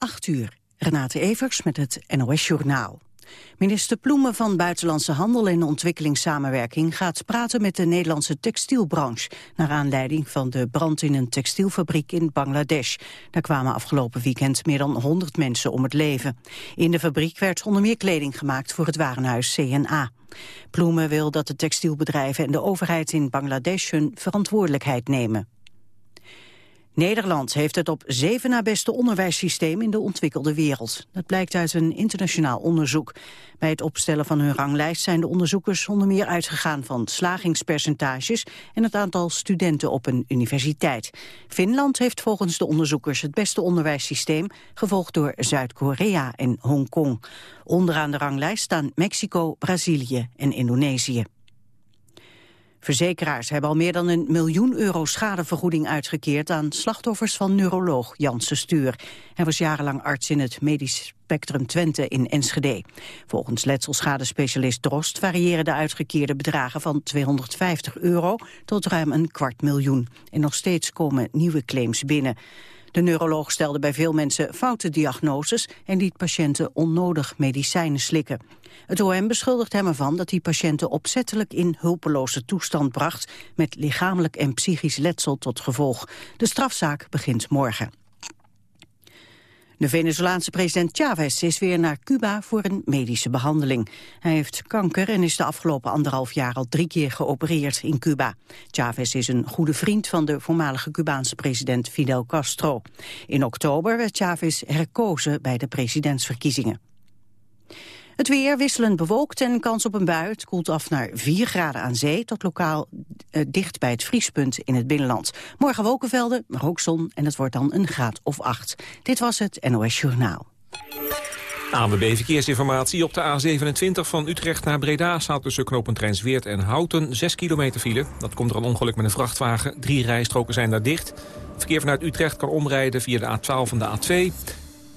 8 uur. Renate Evers met het NOS Journaal. Minister Ploemen van Buitenlandse Handel en Ontwikkelingssamenwerking gaat praten met de Nederlandse textielbranche, naar aanleiding van de brand in een textielfabriek in Bangladesh. Daar kwamen afgelopen weekend meer dan 100 mensen om het leven. In de fabriek werd onder meer kleding gemaakt voor het warenhuis CNA. Ploemen wil dat de textielbedrijven en de overheid in Bangladesh hun verantwoordelijkheid nemen. Nederland heeft het op zeven na beste onderwijssysteem in de ontwikkelde wereld. Dat blijkt uit een internationaal onderzoek. Bij het opstellen van hun ranglijst zijn de onderzoekers onder meer uitgegaan van slagingspercentages en het aantal studenten op een universiteit. Finland heeft volgens de onderzoekers het beste onderwijssysteem, gevolgd door Zuid-Korea en Hongkong. Onderaan de ranglijst staan Mexico, Brazilië en Indonesië. Verzekeraars hebben al meer dan een miljoen euro schadevergoeding uitgekeerd aan slachtoffers van neuroloog Janssen Stuur. Hij was jarenlang arts in het medisch spectrum Twente in Enschede. Volgens letselschadespecialist Drost variëren de uitgekeerde bedragen van 250 euro tot ruim een kwart miljoen. En nog steeds komen nieuwe claims binnen. De neuroloog stelde bij veel mensen foute diagnoses en liet patiënten onnodig medicijnen slikken. Het OM beschuldigt hem ervan dat hij patiënten opzettelijk in hulpeloze toestand bracht met lichamelijk en psychisch letsel tot gevolg. De strafzaak begint morgen. De Venezolaanse president Chavez is weer naar Cuba voor een medische behandeling. Hij heeft kanker en is de afgelopen anderhalf jaar al drie keer geopereerd in Cuba. Chavez is een goede vriend van de voormalige Cubaanse president Fidel Castro. In oktober werd Chavez herkozen bij de presidentsverkiezingen. Het weer wisselend bewolkt en kans op een bui. Het koelt af naar 4 graden aan zee tot lokaal eh, dicht bij het vriespunt in het binnenland. Morgen wolkenvelden, maar ook zon en het wordt dan een graad of 8. Dit was het NOS Journaal. ANWB Verkeersinformatie op de A27 van Utrecht naar Breda... staat tussen knooppunt Rijnsweert en Houten 6 kilometer file. Dat komt er een ongeluk met een vrachtwagen. Drie rijstroken zijn daar dicht. verkeer vanuit Utrecht kan omrijden via de A12 en de A2.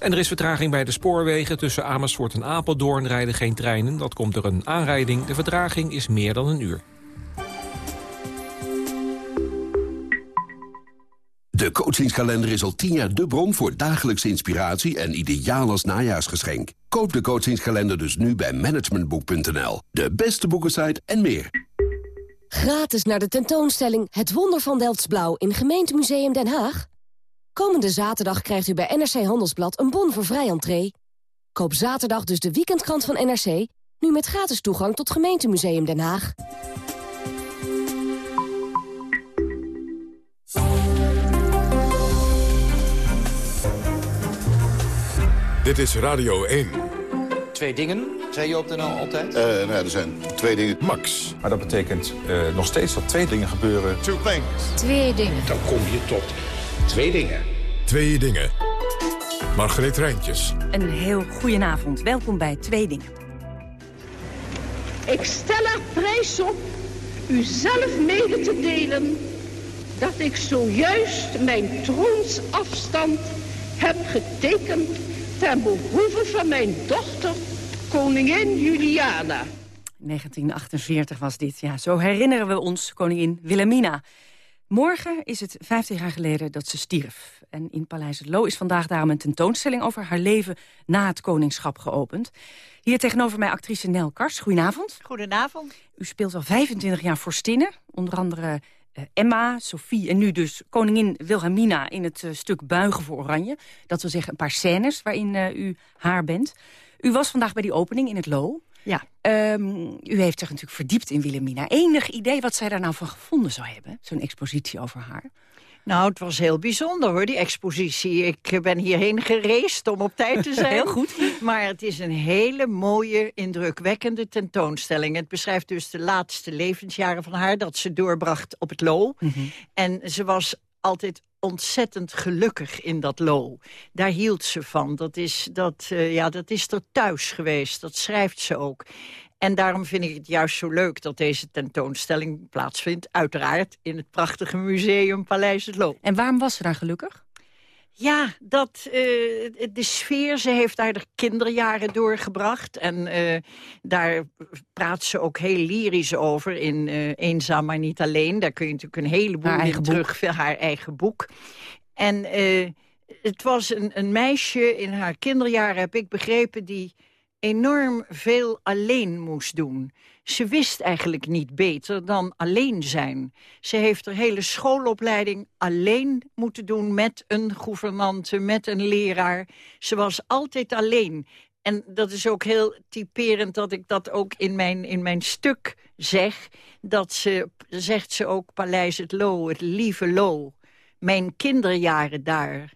En er is vertraging bij de spoorwegen. Tussen Amersfoort en Apeldoorn rijden geen treinen. Dat komt door een aanrijding. De vertraging is meer dan een uur. De coachingskalender is al tien jaar de bron voor dagelijkse inspiratie en ideaal als najaarsgeschenk. Koop de coachingskalender dus nu bij managementboek.nl. De beste boekensite en meer. Gratis naar de tentoonstelling Het Wonder van Delftsblauw in Gemeentemuseum Den Haag? Komende zaterdag krijgt u bij NRC Handelsblad een bon voor vrij entree. Koop zaterdag dus de weekendkrant van NRC... nu met gratis toegang tot Gemeentemuseum Den Haag. Dit is Radio 1. Twee dingen, zei je op de NL altijd? Uh, nou, er zijn twee dingen. Max. Maar dat betekent uh, nog steeds dat twee dingen gebeuren. Two things. Twee dingen. Dan kom je tot Twee dingen. Twee dingen. Margreet Rijntjes. Een heel goedenavond. Welkom bij Twee Dingen. Ik stel er prijs op u zelf mede te delen... dat ik zojuist mijn troonsafstand heb getekend... ten behoeve van mijn dochter, koningin Juliana. 1948 was dit, ja. Zo herinneren we ons koningin Wilhelmina... Morgen is het 50 jaar geleden dat ze stierf. En in Paleis het Loo is vandaag daarom een tentoonstelling... over haar leven na het koningschap geopend. Hier tegenover mij actrice Nel Kars. Goedenavond. Goedenavond. U speelt al 25 jaar vorstinnen. Onder andere uh, Emma, Sophie en nu dus koningin Wilhelmina... in het uh, stuk Buigen voor Oranje. Dat wil zeggen een paar scènes waarin uh, u haar bent. U was vandaag bij die opening in het Loo. Ja. Um, u heeft zich natuurlijk verdiept in Wilhelmina. Enig idee wat zij daar nou van gevonden zou hebben? Zo'n expositie over haar? Nou, het was heel bijzonder hoor, die expositie. Ik ben hierheen gereisd om op tijd te zijn. heel goed. Maar het is een hele mooie, indrukwekkende tentoonstelling. Het beschrijft dus de laatste levensjaren van haar... dat ze doorbracht op het Lo. Mm -hmm. En ze was altijd ontzettend gelukkig in dat lo. Daar hield ze van. Dat is, dat, uh, ja, dat is er thuis geweest. Dat schrijft ze ook. En daarom vind ik het juist zo leuk dat deze tentoonstelling plaatsvindt. Uiteraard in het prachtige museum Paleis het Loo. En waarom was ze daar gelukkig? Ja, dat, uh, de sfeer, ze heeft daar de kinderjaren doorgebracht. En uh, daar praat ze ook heel lyrisch over in uh, Eenzaam maar niet alleen. Daar kun je natuurlijk een heleboel in terug, haar eigen boek. En Het was een, een meisje in haar kinderjaren, heb ik begrepen... die enorm veel alleen moest doen. Ze wist eigenlijk niet beter dan alleen zijn. Ze heeft haar hele schoolopleiding alleen moeten doen... met een gouvernante, met een leraar. Ze was altijd alleen. En dat is ook heel typerend dat ik dat ook in mijn, in mijn stuk zeg. Dat ze, zegt ze ook, Paleis het Lo, het lieve Lo. Mijn kinderjaren daar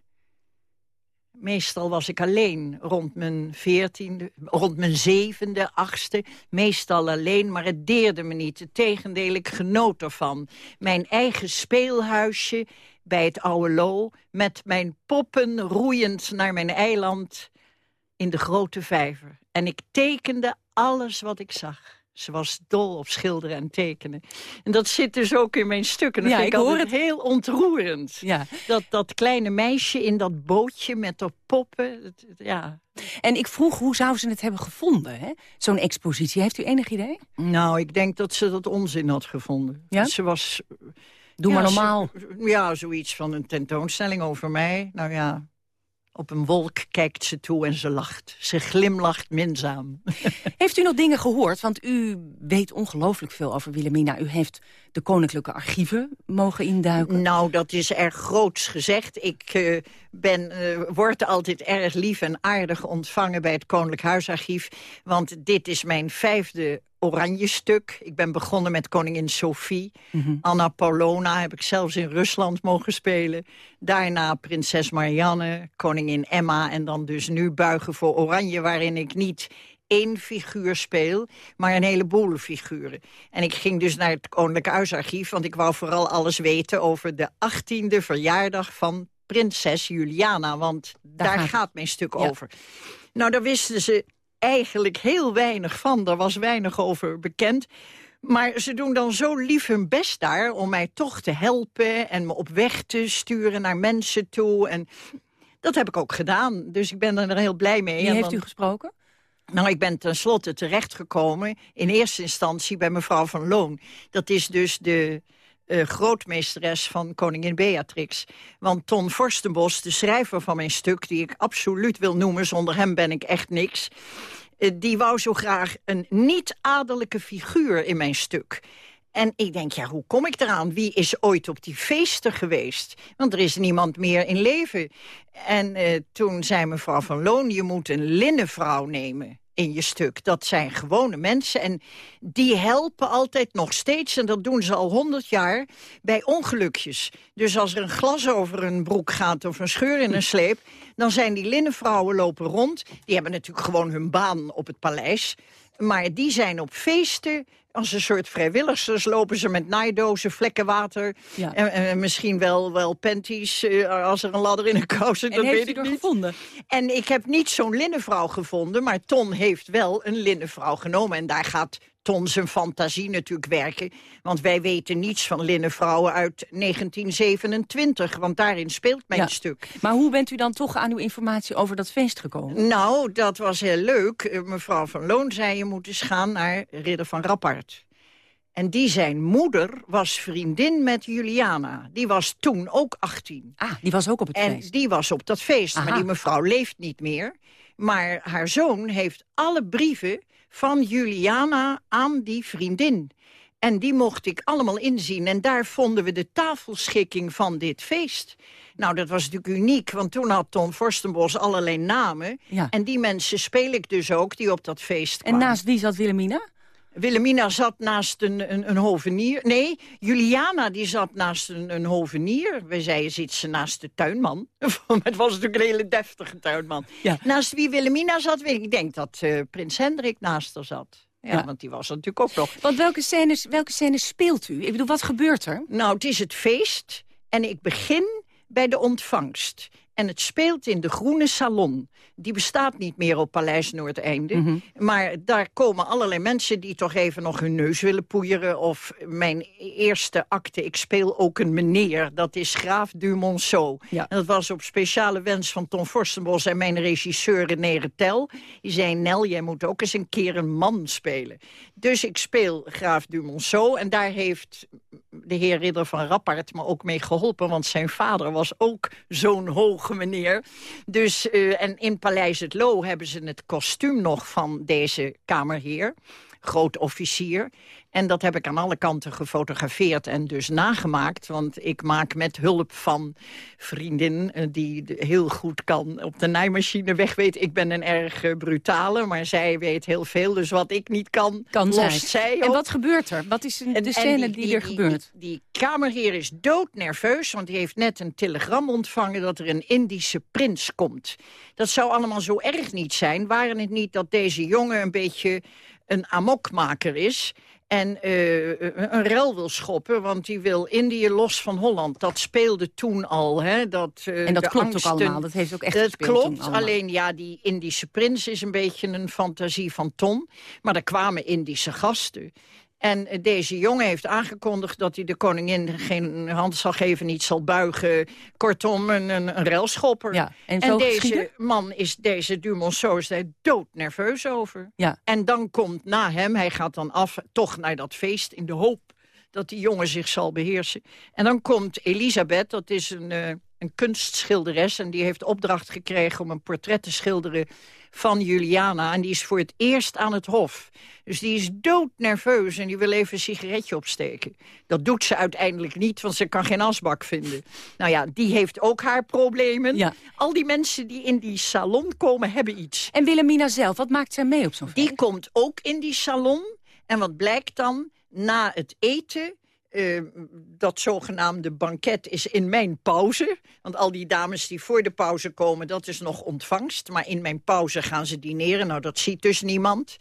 Meestal was ik alleen, rond mijn veertiende, rond mijn zevende, achtste. Meestal alleen, maar het deerde me niet. Het tegendeel, ik genoot ervan. Mijn eigen speelhuisje bij het oude Lo... met mijn poppen roeiend naar mijn eiland in de grote vijver. En ik tekende alles wat ik zag. Ze was dol op schilderen en tekenen. En dat zit dus ook in mijn stukken. Dat ja, vind ik, hoor het heel ontroerend. Ja. Dat, dat kleine meisje in dat bootje met de poppen. ja. En ik vroeg, hoe zou ze het hebben gevonden, zo'n expositie? Heeft u enig idee? Nou, ik denk dat ze dat onzin had gevonden. Ja? Ze was... Doe maar normaal. ja, zoiets van een tentoonstelling over mij. Nou ja, op een wolk kijkt ze toe en ze lacht. Ze glimlacht minzaam. Heeft u nog dingen gehoord? Want u weet ongelooflijk veel over Wilhelmina. U heeft de koninklijke archieven mogen induiken. Nou, dat is erg groots gezegd. Ik uh, ben, uh, word altijd erg lief en aardig ontvangen bij het Koninklijk Huisarchief. Want dit is mijn vijfde oranje stuk. Ik ben begonnen met koningin Sophie. Mhm. Anna Paulona heb ik zelfs in Rusland mogen spelen. Daarna prinses Marianne, koningin Emma... en dan dus nu Buigen voor Oranje... waarin ik niet één figuur speel, maar een heleboel figuren. En ik ging dus naar het Koninklijk Huisarchief... want ik wou vooral alles weten over de 18e verjaardag van prinses Juliana. Want daar, gaat... mijn stuk over. Nou, daar wisten ze eigenlijk heel weinig van. Daar was weinig over bekend. Maar ze doen dan zo lief hun best daar om mij toch te helpen... en me op weg te sturen naar mensen toe. En dat heb ik ook gedaan. Dus ik ben er heel blij mee. Wie heeft u gesproken? Nou, ik ben tenslotte terechtgekomen in eerste instantie bij mevrouw van Loon. Dat is dus de uh, grootmeesteres van koningin Beatrix. Want Ton Forstenbos, de schrijver van mijn stuk... die ik absoluut wil noemen, zonder hem ben ik echt niks... Uh, die wou zo graag een niet-adellijke figuur in mijn stuk. En ik denk, ja, hoe kom ik eraan? Wie is ooit op die feesten geweest? Want er is niemand meer in leven. En uh, toen zei mevrouw van Loon, je moet een linnenvrouw nemen in je stuk. Dat zijn gewone mensen en die helpen altijd nog steeds... en dat doen ze al honderd jaar, bij ongelukjes. Dus als er een glas over een broek gaat of een scheur in een sleep... dan zijn die linnenvrouwen lopen rond. Die hebben natuurlijk gewoon hun baan op het paleis... Maar die zijn op feesten als een soort vrijwilligers lopen ze met naaidozen, vlekken water. En, en, misschien wel, wel panties uh, als er een ladder in een kous zit. En dat heeft weet ik niet. gevonden? En ik heb niet zo'n linnenvrouw gevonden, maar Ton heeft wel een linnenvrouw genomen. En daar gaat Ton zijn fantasie natuurlijk werken. Want wij weten niets van linnenvrouwen uit 1927. Want daarin speelt mijn stuk. Maar hoe bent u dan toch aan uw informatie over dat feest gekomen? Nou, dat was heel leuk. Eh, mevrouw van Loon zei je moet eens gaan naar Ridder van Rappard. En die zijn moeder was vriendin met Juliana. Die was toen ook 18. Ah, die was ook op het en feest? En die was op dat feest. Maar die mevrouw leeft niet meer. Maar haar zoon heeft alle brieven van Juliana aan die vriendin. En die mocht ik allemaal inzien. En daar vonden we de tafelschikking van dit feest. Nou, dat was natuurlijk uniek, want toen had Ton Forstenbos allerlei namen. Ja. En die mensen speel ik dus ook, die op dat feest kwamen. En naast wie zat Wilhelmina? Wilhelmina zat naast een, een, een, hovenier. Nee, Juliana die zat naast een, een hovenier. We zeiden, zit ze naast de tuinman? het was natuurlijk een hele deftige tuinman. Ja. Naast wie Wilhelmina zat, weet ik. Ik denk dat uh, prins Hendrik naast haar zat. Ja, want die was er natuurlijk ook nog. Want welke scènes, welke scènes speelt u? Ik bedoel, wat gebeurt er? Nou, het is het feest. En ik begin bij de ontvangst. En het speelt in de Groene Salon. Die bestaat niet meer op Paleis Noordeinde. Mm Maar daar komen allerlei mensen die toch even nog hun neus willen poeieren. Of mijn eerste acte, ik speel ook een meneer. Dat is Graaf Dumonceau. Ja. En dat was op speciale wens van Tom Forstenbos en mijn regisseur René Retel. Die zei, Nel, jij moet ook eens een keer een man spelen. Dus ik speel Graaf Dumonceau. En daar heeft de heer Ridder van Rappert me ook mee geholpen... want zijn vader was ook zo'n hoge meneer. Dus, uh, en in Paleis het Loo hebben ze het kostuum nog van deze kamerheer groot officier. En dat heb ik aan alle kanten gefotografeerd en dus nagemaakt. Want ik maak met hulp van vriendin eh, die heel goed kan op de naaimachine weg weet. Ik ben een erg uh, brutale, maar zij weet heel veel. Dus wat ik niet kan, kan lost zij. En wat gebeurt er? Wat is de scène die, er gebeurt? Die, die, kamerheer is doodnerveus, want die heeft net een telegram ontvangen... dat er een Indische prins komt. Dat zou allemaal zo erg niet zijn, waren het niet dat deze jongen een beetje een amokmaker is en uh, een rel wil schoppen, want die wil Indië los van Holland. Dat speelde toen al. Hè, dat, uh, en dat klopt ook allemaal, dat heeft ook echt Dat klopt, alleen ja, die Indische prins is een beetje een fantasie van Tom. Maar er kwamen Indische gasten. En deze jongen heeft aangekondigd dat hij de koningin geen hand zal geven, niet zal buigen. Kortom, een, een, een relschopper. Ja, en, en deze man is, deze Dumonceau, is daar doodnerveus over. Ja. En dan komt na hem, hij gaat dan af, toch naar dat feest in de hoop dat die jongen zich zal beheersen. En dan komt Elisabeth, dat is een, uh, een kunstschilderes... en die heeft opdracht gekregen om een portret te schilderen van Juliana. En die is voor het eerst aan het hof. Dus die is doodnerveus en die wil even een sigaretje opsteken. Dat doet ze uiteindelijk niet, want ze kan geen asbak vinden. Nou ja, die heeft ook haar problemen. Ja. Al die mensen die in die salon komen, hebben iets. En Wilhelmina zelf, wat maakt zij mee op zo'n Die komt ook in die salon. En wat blijkt dan? Na het eten uh, dat zogenaamde banket is in mijn pauze. Want al die dames die voor de pauze komen, dat is nog ontvangst. Maar in mijn pauze gaan ze dineren. Nou, dat ziet dus niemand.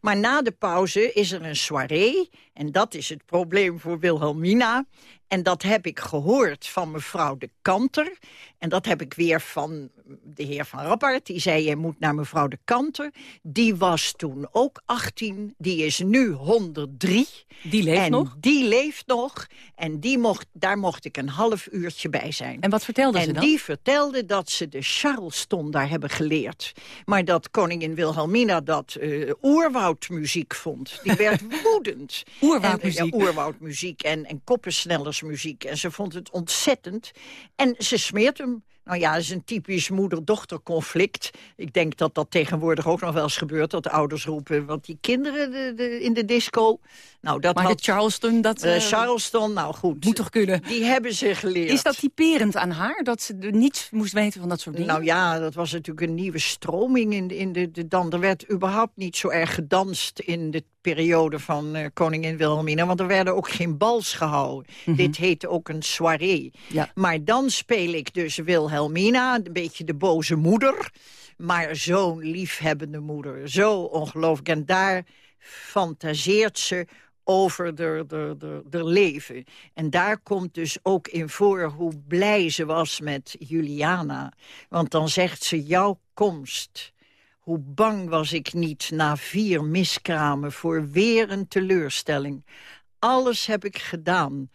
Maar na de pauze is er een soirée. En dat is het probleem voor Wilhelmina. En dat heb ik gehoord van mevrouw de Kanter. En dat heb ik weer van de heer Van Rappert. Die zei, je moet naar mevrouw de Kanter. Die was toen ook 18. Die is nu 103. Die leeft en nog? die leeft nog. En die mocht, daar mocht ik een half uurtje bij zijn. En wat vertelde ze dan? En die vertelde dat ze de Charleston daar hebben geleerd. Maar dat koningin Wilhelmina dat uh, oerwoudmuziek vond. Die werd woedend. Oerwoudmuziek? En, ja, oerwoudmuziek en, en koppensnellersmuziek. En ze vond het ontzettend. En ze smeert hem nou ja, dat is een typisch moeder-dochter conflict. Ik denk dat dat tegenwoordig ook nog wel eens gebeurt. Dat de ouders roepen, want die kinderen de, de, in de disco... Nou, dat maar had, de Charleston, dat... Uh, Charleston, nou goed. Moet toch kunnen? Die hebben ze geleerd. Is dat typerend aan haar, dat ze niets moest weten van dat soort dingen? Nou ja, dat was natuurlijk een nieuwe stroming in, in de, de dan. Er werd überhaupt niet zo erg gedanst in de periode van uh, koningin Wilhelmina. Want er werden ook geen bals gehouden. Mm -hmm. Dit heette ook een soirée. Ja. Maar dan speel ik dus Wilhelmina, een beetje de boze moeder. Maar zo'n liefhebbende moeder. Zo ongelooflijk. En daar fantaseert ze over de, de, de, de leven. En daar komt dus ook in voor hoe blij ze was met Juliana. Want dan zegt ze, jouw komst... Hoe bang was ik niet na vier miskramen voor weer een teleurstelling. Alles heb ik gedaan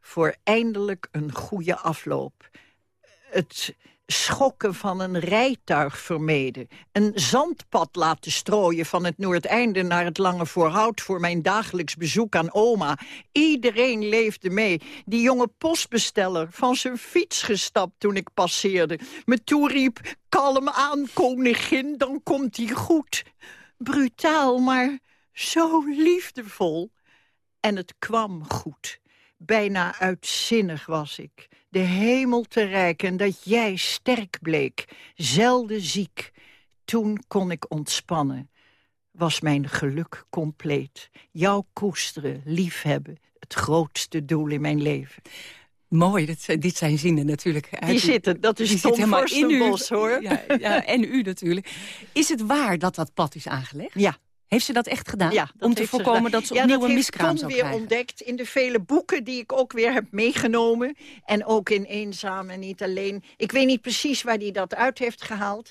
voor eindelijk een goede afloop. Het schokken van een rijtuig vermeden. Een zandpad laten strooien van het Noordeinde naar het Lange Voorhout... voor mijn dagelijks bezoek aan oma. Iedereen leefde mee. Die jonge postbesteller van zijn fiets gestapt toen ik passeerde. Me toeriep, kalm aan, koningin, dan komt hij goed. Brutaal, maar zo liefdevol. En het kwam goed. Bijna uitzinnig was ik de hemel te reiken dat jij sterk bleek, zelden ziek. Toen kon ik ontspannen, was mijn geluk compleet. Jou koesteren, liefhebben, het grootste doel in mijn leven. Mooi, dit, dit zijn zinnen natuurlijk. Die zitten, dat is die Tom helemaal in u. Hoor. Ja, ja, en u natuurlijk. Is het waar dat dat pad is aangelegd? Ja. Heeft ze dat echt gedaan? Ja, om te voorkomen dat ze opnieuw ja, een miskraam zou krijgen? weer ontdekt in de vele boeken die ik ook weer heb meegenomen. En ook in Eenzaam en niet alleen. Ik weet niet precies waar hij dat uit heeft gehaald.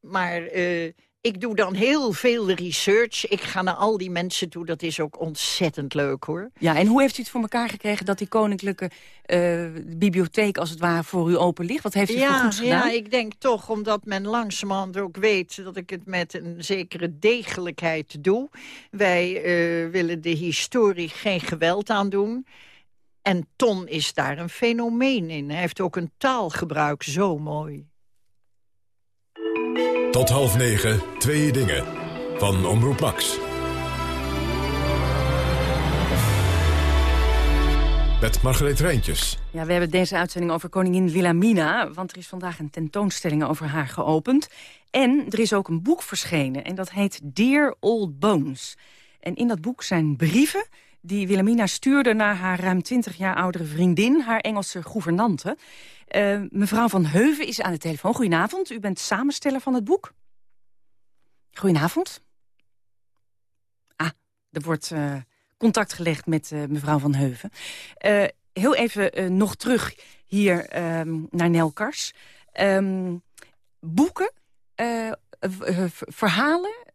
Maar uh, ik doe dan heel veel research. Ik ga naar al die mensen toe. Dat is ook ontzettend leuk, hoor. Ja, en hoe heeft u het voor elkaar gekregen... dat die koninklijke uh, bibliotheek als het ware voor u open ligt? Wat heeft u ja, voor goeds gedaan? Ja, ik denk toch, omdat men langzamerhand ook weet... dat ik het met een zekere degelijkheid doe. Wij uh, willen de historie geen geweld aandoen. En Ton is daar een fenomeen in. Hij heeft ook een taalgebruik zo mooi. Tot half negen, twee dingen. Van Omroep Max. Met Margreet Rijntjes. Ja, we hebben deze uitzending over koningin Wilhelmina... want er is vandaag een tentoonstelling over haar geopend. En er is ook een boek verschenen en dat heet Dear Old Bones. En in dat boek zijn brieven die Wilhelmina stuurde... naar haar ruim 20 jaar oudere vriendin, haar Engelse gouvernante. Uh, mevrouw Van Heuven is aan de telefoon. Goedenavond, u bent samensteller van het boek. Goedenavond. Ah, er wordt... Uh, contact gelegd met uh, mevrouw Van Heuven. Heel even nog terug hier um, naar Nelkars. Um, boeken, verhalen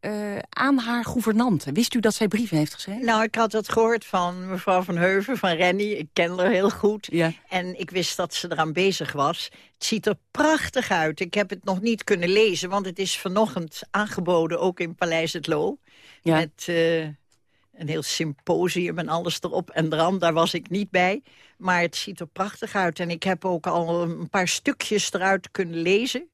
aan haar gouvernante. Wist u dat zij brieven heeft geschreven? Nou, ik had dat gehoord van mevrouw Van Heuven, van Renny. Ik ken haar heel goed. Ja. En ik wist dat ze eraan bezig was. Het ziet er prachtig uit. Ik heb het nog niet kunnen lezen, want het is vanochtend aangeboden... ook in Paleis het Loo. Ja. Met een heel symposium en alles erop en eraan. Daar was ik niet bij. Maar het ziet er prachtig uit. En ik heb ook al een paar stukjes eruit kunnen lezen.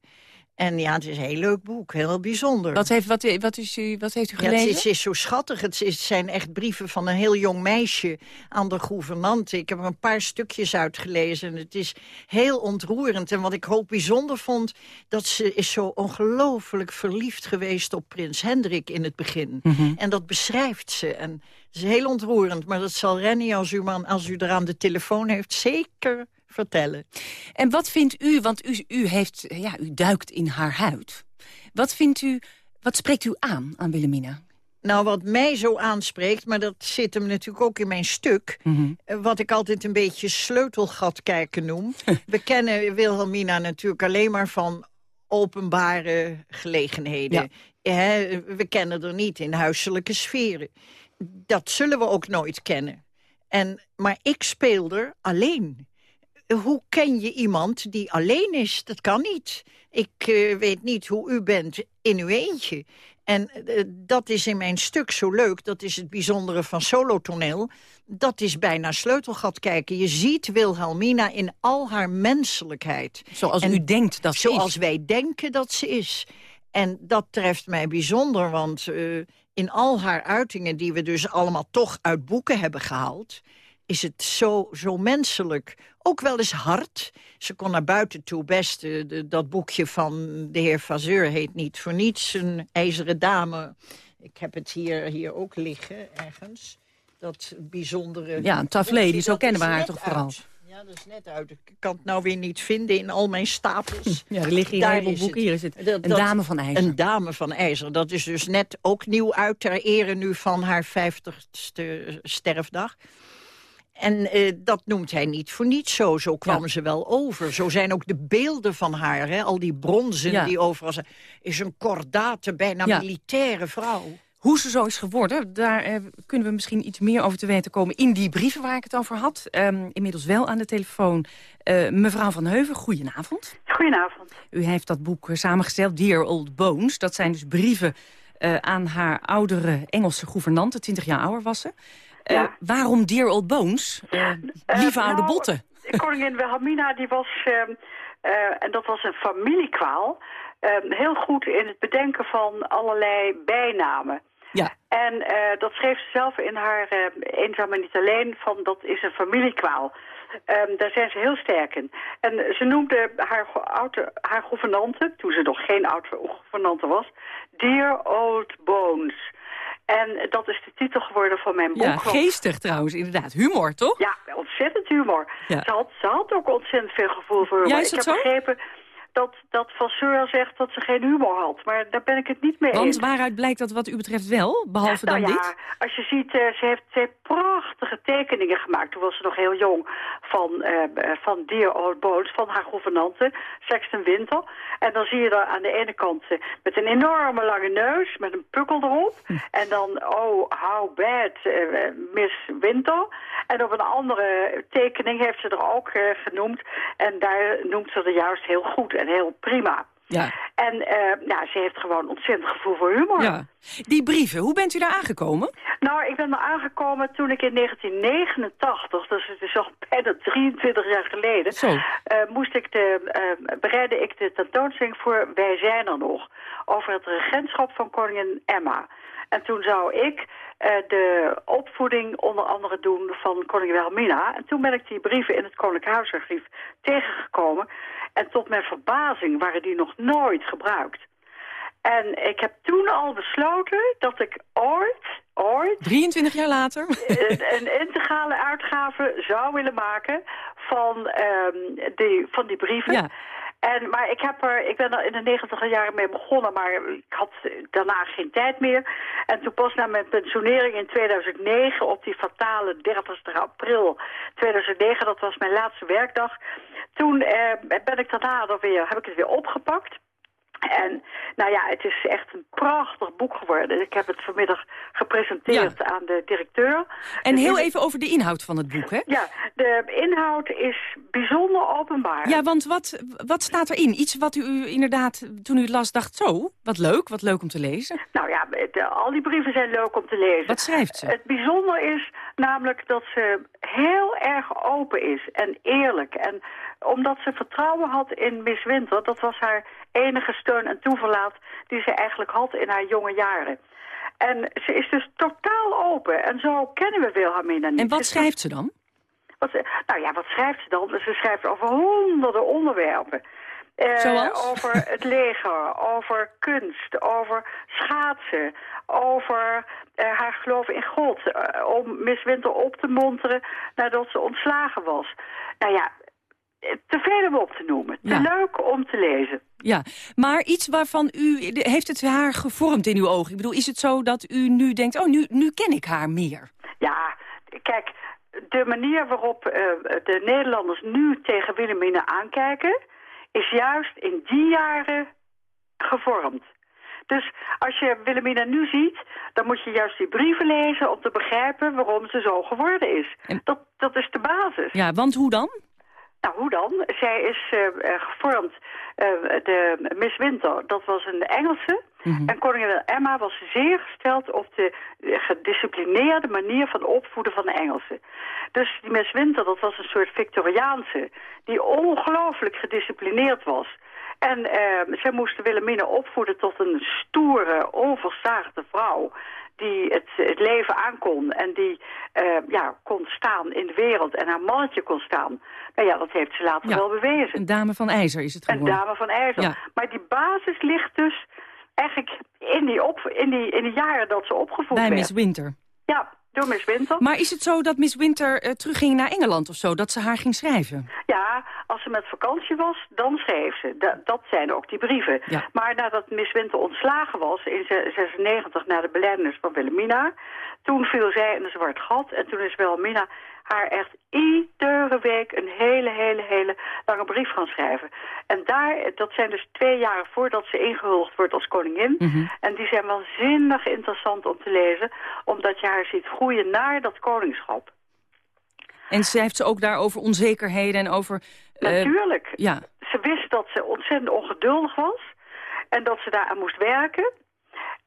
En ja, het is een heel leuk boek, heel bijzonder. Wat heeft, wat, wat, is u, wat heeft u gelezen? Ja, het, is, is zo schattig. Het, is, zijn echt brieven van een heel jong meisje aan de gouvernante. Ik heb er een paar stukjes uitgelezen en het is heel ontroerend. En wat ik ook bijzonder vond, dat ze is zo ongelooflijk verliefd geweest op prins Hendrik in het begin. Mm -hmm. En dat beschrijft ze. En het is heel ontroerend, maar dat zal Rennie, als u, man, als u er aan de telefoon heeft, zeker vertellen. En wat vindt u, want u, u, heeft, ja, u duikt in haar huid. Wat vindt u, wat spreekt u aan, aan Wilhelmina? Nou, wat mij zo aanspreekt, maar dat zit hem natuurlijk ook in mijn stuk... Mm -hmm. wat ik altijd een beetje sleutelgat kijken noem. We kennen Wilhelmina natuurlijk alleen maar van openbare gelegenheden. Ja. He, we kennen er niet in huiselijke sferen. Dat zullen we ook nooit kennen. En, maar ik speel er alleen hoe ken je iemand die alleen is? Dat kan niet. Ik uh, weet niet hoe u bent in uw eentje. En uh, dat is in mijn stuk zo leuk. Dat is het bijzondere van solotoneel. Dat is bijna sleutelgat kijken. Je ziet Wilhelmina in al haar menselijkheid. Zoals en u denkt dat ze zoals is. wij denken dat ze is. En dat treft mij bijzonder, want uh, in al haar uitingen... die we dus allemaal toch uit boeken hebben gehaald is het zo, zo menselijk. Ook wel eens hard. Ze kon naar buiten toe best. Uh, de, dat boekje van de heer Vazeur heet niet voor niets. Een ijzeren dame. Ik heb het hier, hier ook liggen, ergens. Dat bijzondere... Ja, een lady, zo kennen we haar toch vooral. Uit. Ja, dat is net uit. Ik kan het nou weer niet vinden in al mijn stapels. Ja, er liggen hier Daar een heleboel boeken. Hier is het. Een dame van ijzer. Een dame van ijzer. Dat is dus net ook nieuw uit ter ere nu van haar 50ste sterfdag. En eh, dat noemt hij niet voor niets zo. Zo kwam Ja. ze wel over. Zo zijn ook de beelden van haar. Hè? Al die bronzen Ja. die overal zijn. Is een kordate, bijna Ja. militaire vrouw. Hoe ze zo is geworden, daar eh, kunnen we misschien iets meer over te weten komen... in die brieven waar ik het over had. Ehm, inmiddels wel aan de telefoon. Eh, mevrouw Van Heuven, goedenavond. Goedenavond. U heeft dat boek samengesteld, Dear Old Bones. Dat zijn dus brieven eh, aan haar oudere Engelse gouvernante. 20 jaar ouder was ze. Eh. Waarom Dear Old Bones? Eh, lieve Eh, oude nou, botten. Koningin Wilhelmina, die was, ehm, eh, en dat was een familiekwaal... ehm, heel goed in het bedenken van allerlei bijnamen. Ja. En eh, dat schreef ze zelf in haar eh, Eenzaam en niet alleen van dat is een familiekwaal. Ehm, daar zijn ze heel sterk in. En ze noemde haar, oude, haar gouvernante, toen ze nog geen oude gouvernante was, Dear Old Bones. En dat is de titel geworden van mijn boek. Ja, geestig trouwens, inderdaad. Humor, toch? ja, ontzettend humor. Ja. Ze, had, ze had ook ontzettend veel gevoel voor humor. Ja, is ik heb zo? begrepen dat, dat Vasseur zegt dat ze geen humor had. Maar daar ben ik het niet mee Want eens. waaruit blijkt dat wat u betreft wel, behalve nou dan ja, dit? als je ziet, eh, ze heeft twee prachtige tekeningen gemaakt. Toen was ze nog heel jong van, eh, eh, van Dear Old Bones, van haar gouvernante, Sexton Winter. En dan zie je daar aan de ene kant met een enorme lange neus, met een pukkel erop. Hm. En dan, oh, how bad, Miss Winter. En op een andere tekening heeft ze er ook genoemd. En daar noemt ze er juist heel goed en heel prima. Ja. En eh, ja, ze heeft gewoon ontzettend gevoel voor humor. ja. Die brieven, hoe bent u daar aangekomen? Nou, ik ben er aangekomen toen ik in 1989, dus het is al bijna 23 jaar geleden, uh, moest ik de, uh, bereidde ik de tentoonstelling voor Wij zijn er nog, over het regentschap van koningin Emma. En toen zou ik de opvoeding onder andere doen van koningin Wilhelmina. En toen ben ik die brieven in het Koninklijk Huisarchief tegengekomen. En tot mijn verbazing waren die nog nooit gebruikt. En ik heb toen al besloten dat ik ooit, ooit... 23 jaar later? Een, een integrale uitgave zou willen maken van, um, die, van die brieven. Ja. En, maar ik, heb er, ik ben er in de negentiger jaren mee begonnen, maar ik had daarna geen tijd meer. En toen pas na mijn pensionering in 2009, op die fatale 30 april 2009, dat was mijn laatste werkdag. Toen eh, ben ik daarna weer, heb ik het weer opgepakt. En nou ja, het is echt een prachtig boek geworden. Ik heb het vanmiddag gepresenteerd aan de directeur. En heel even over de inhoud van het boek, hè? Ja, de inhoud is bijzonder openbaar. Ja, want wat, wat staat erin? Iets wat u inderdaad, toen u het las, dacht zo, wat leuk, wat leuk om te lezen. Nou ja, al die brieven zijn leuk om te lezen. Wat schrijft ze? Het bijzonder is namelijk dat ze heel erg open is en eerlijk. En omdat ze vertrouwen had in Miss Winter, dat was haar enige steun en toeverlaat die ze eigenlijk had in haar jonge jaren. En ze is dus totaal open. En zo kennen we Wilhelmina niet. En wat schrijft ze dan? Wat, nou ja, wat schrijft ze dan? Ze schrijft over honderden onderwerpen. Uh, over het leger, over kunst, over schaatsen, over uh, haar geloof in God. Uh, om Miss Winter op te monteren nadat ze ontslagen was. Nou ja, te veel om op te noemen. Te leuk om te lezen. Ja, maar iets waarvan u... Heeft het haar gevormd in uw ogen? Ik bedoel, is het zo dat u nu denkt... oh, nu, nu ken ik haar meer? Ja, kijk, de manier waarop uh, de Nederlanders nu tegen Wilhelmina aankijken... is juist in die jaren gevormd. Dus als je Wilhelmina nu ziet, dan moet je juist die brieven lezen... om te begrijpen waarom ze zo geworden is. Dat, dat is de basis. Ja, want hoe dan? Nou, hoe dan? Zij is uh, gevormd, uh, de Miss Winter, dat was een Engelse. Mm En koningin Emma was zeer gesteld op de gedisciplineerde manier van opvoeden van de Engelsen. Dus die Miss Winter, dat was een soort Victoriaanse, die ongelooflijk gedisciplineerd was. En uh, zij moesten Wilhelmina opvoeden tot een stoere, onversaagde vrouw die het, het leven aankon en die uh, ja, kon staan in de wereld en haar mannetje kon staan. Nou ja, dat heeft ze later wel bewezen. Een dame van ijzer is het geworden. Een dame van ijzer. Ja. Maar die basis ligt dus eigenlijk in die, op, in die, in die jaren dat ze opgevoed Bij werd. Miss Winter. Ja, door Miss Winter. Maar is het zo dat Miss Winter uh, terugging naar Engeland of zo? Dat ze haar ging schrijven? Ja, als ze met vakantie was, dan schreef ze. Da dat zijn ook die brieven. Ja. Maar nadat Miss Winter ontslagen was in 96 na de beleidnis van Wilhelmina... toen viel zij in een zwart gat en toen is Wilhelmina haar echt iedere week een hele, hele, hele lange brief gaan schrijven. En daar, dat zijn dus twee jaren voordat ze ingehuldigd wordt als koningin. Mm -hmm. En die zijn waanzinnig interessant om te lezen, omdat je haar ziet groeien naar dat koningschap. En schrijft ze ook daar over onzekerheden en over... Uh, Natuurlijk. Ja. Ze wist dat ze ontzettend ongeduldig was en dat ze daaraan moest werken.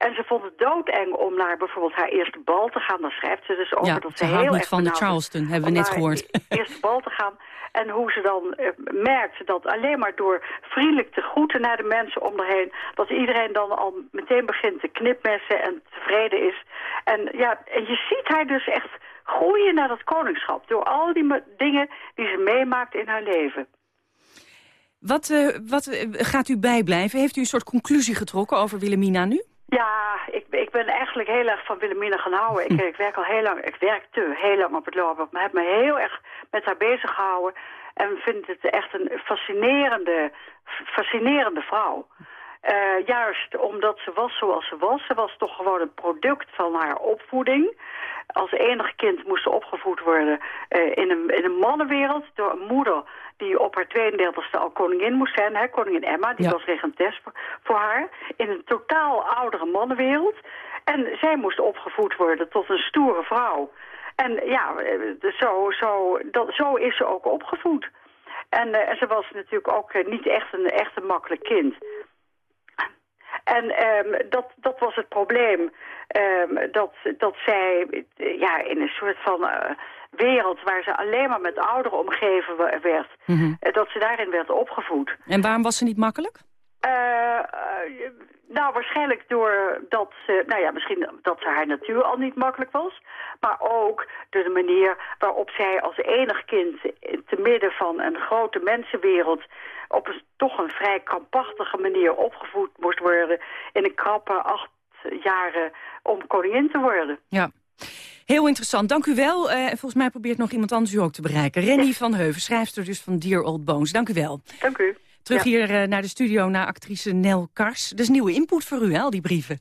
En ze vond het doodeng om naar bijvoorbeeld haar eerste bal te gaan. Daar schrijft ze dus over ja, dat ze, heel niet erg van de Charleston, hebben we net gehoord. eerste bal te gaan. En hoe ze dan uh, merkt dat alleen maar door vriendelijk te groeten naar de mensen om haar heen... dat iedereen dan al meteen begint te knipmessen en tevreden is. En ja, en je ziet haar dus echt groeien naar dat koningschap... door al die dingen die ze meemaakt in haar leven. Wat, uh, wat uh, gaat u bijblijven? Heeft u een soort conclusie getrokken over Wilhelmina nu? Ja, ik, ik ben eigenlijk heel erg van Wilhelmina gaan houden. Ik, ik werk al heel lang, ik werkte heel lang op het lopen, maar heb me heel erg met haar bezig gehouden. En vind het echt een fascinerende, fascinerende vrouw. Uh, juist omdat ze was zoals ze was. Ze was toch gewoon een product van haar opvoeding. Als enig kind moest ze opgevoed worden uh, in, een, in een mannenwereld door een moeder die op haar 32e al koningin moest zijn. Hè? Koningin Emma, die Ja. was regentes voor, voor haar. In een totaal oudere mannenwereld. En zij moest opgevoed worden tot een stoere vrouw. En ja, eh, zo, zo, dat, zo is ze ook opgevoed. En, uh, en ze was natuurlijk ook niet echt een, echt een makkelijk kind. En um, dat, dat was het probleem. Um, dat, dat zij ja, in een soort van uh, wereld waar ze alleen maar met ouderen omgeven werd... Mm -hmm. dat ze daarin werd opgevoed. En waarom was ze niet makkelijk? Uh, uh, nou, waarschijnlijk doordat ze, nou ja, misschien dat ze haar natuur al niet makkelijk was. Maar ook door de manier waarop zij als enig kind te midden van een grote mensenwereld op een, toch een vrij krampachtige manier opgevoed moest worden in een krappe acht jaren om koningin te worden. Ja. Heel interessant, dank u wel. Uh, volgens mij probeert nog iemand anders u ook te bereiken. Renny ja. van Heuven, schrijfster dus van Dear Old Bones. Dank u wel. Dank u. Terug ja. hier uh, naar de studio, naar actrice Nel Kars. Is nieuwe input voor u, hè, al die brieven.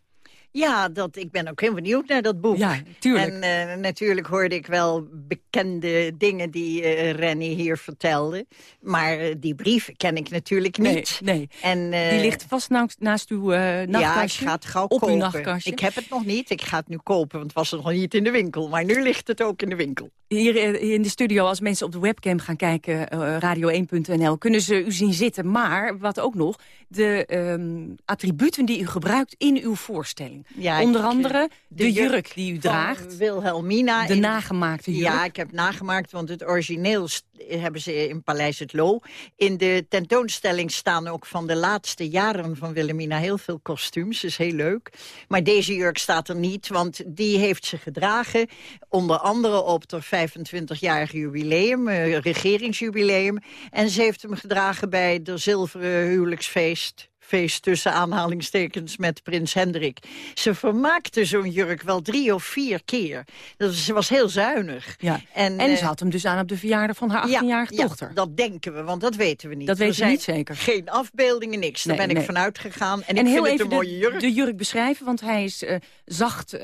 Ja, dat, ik ben ook heel benieuwd naar dat boek. Ja, tuurlijk. En uh, natuurlijk hoorde ik wel bekende dingen die uh, Renny hier vertelde. Maar uh, die brief ken ik natuurlijk niet. Nee, nee. En, die ligt vast naast, naast uw nachtkastje? Ja, ik ga het gauw op kopen. Uw nachtkastje. Ik heb het nog niet, ik ga het nu kopen, want het was nog niet in de winkel. Maar nu ligt het ook in de winkel. Hier in de studio, als mensen op de webcam gaan kijken, radio1.nl, kunnen ze u zien zitten. Maar, wat ook nog, de um, attributen die u gebruikt in uw voorstelling. Ja, Onder ik, andere de, de jurk die u draagt. Wilhelmina. De nagemaakte jurk. Ja, ik heb nagemaakt, want het origineel hebben ze in Paleis het Loo. In de tentoonstelling staan ook van de laatste jaren van Wilhelmina heel veel kostuums. Is heel leuk. Maar deze jurk staat er niet, want die heeft ze gedragen. Onder andere op het 25-jarig jubileum, uh, regeringsjubileum. En ze heeft hem gedragen bij de zilveren huwelijksfeest feest tussen aanhalingstekens met prins Hendrik. Ze vermaakte zo'n jurk wel drie of vier keer. Dat, ze was heel zuinig. Ja. En, en ze had hem dus aan op de verjaardag van haar 18-jarige ja, dochter. Ja, dat denken we, want dat weten we niet. Dat weten we niet zeker. Geen afbeeldingen, niks. Nee, Daar ben nee. ik vanuit gegaan. En, en ik heel vind even het een mooie jurk. De, de jurk beschrijven, want hij is uh, zacht uh,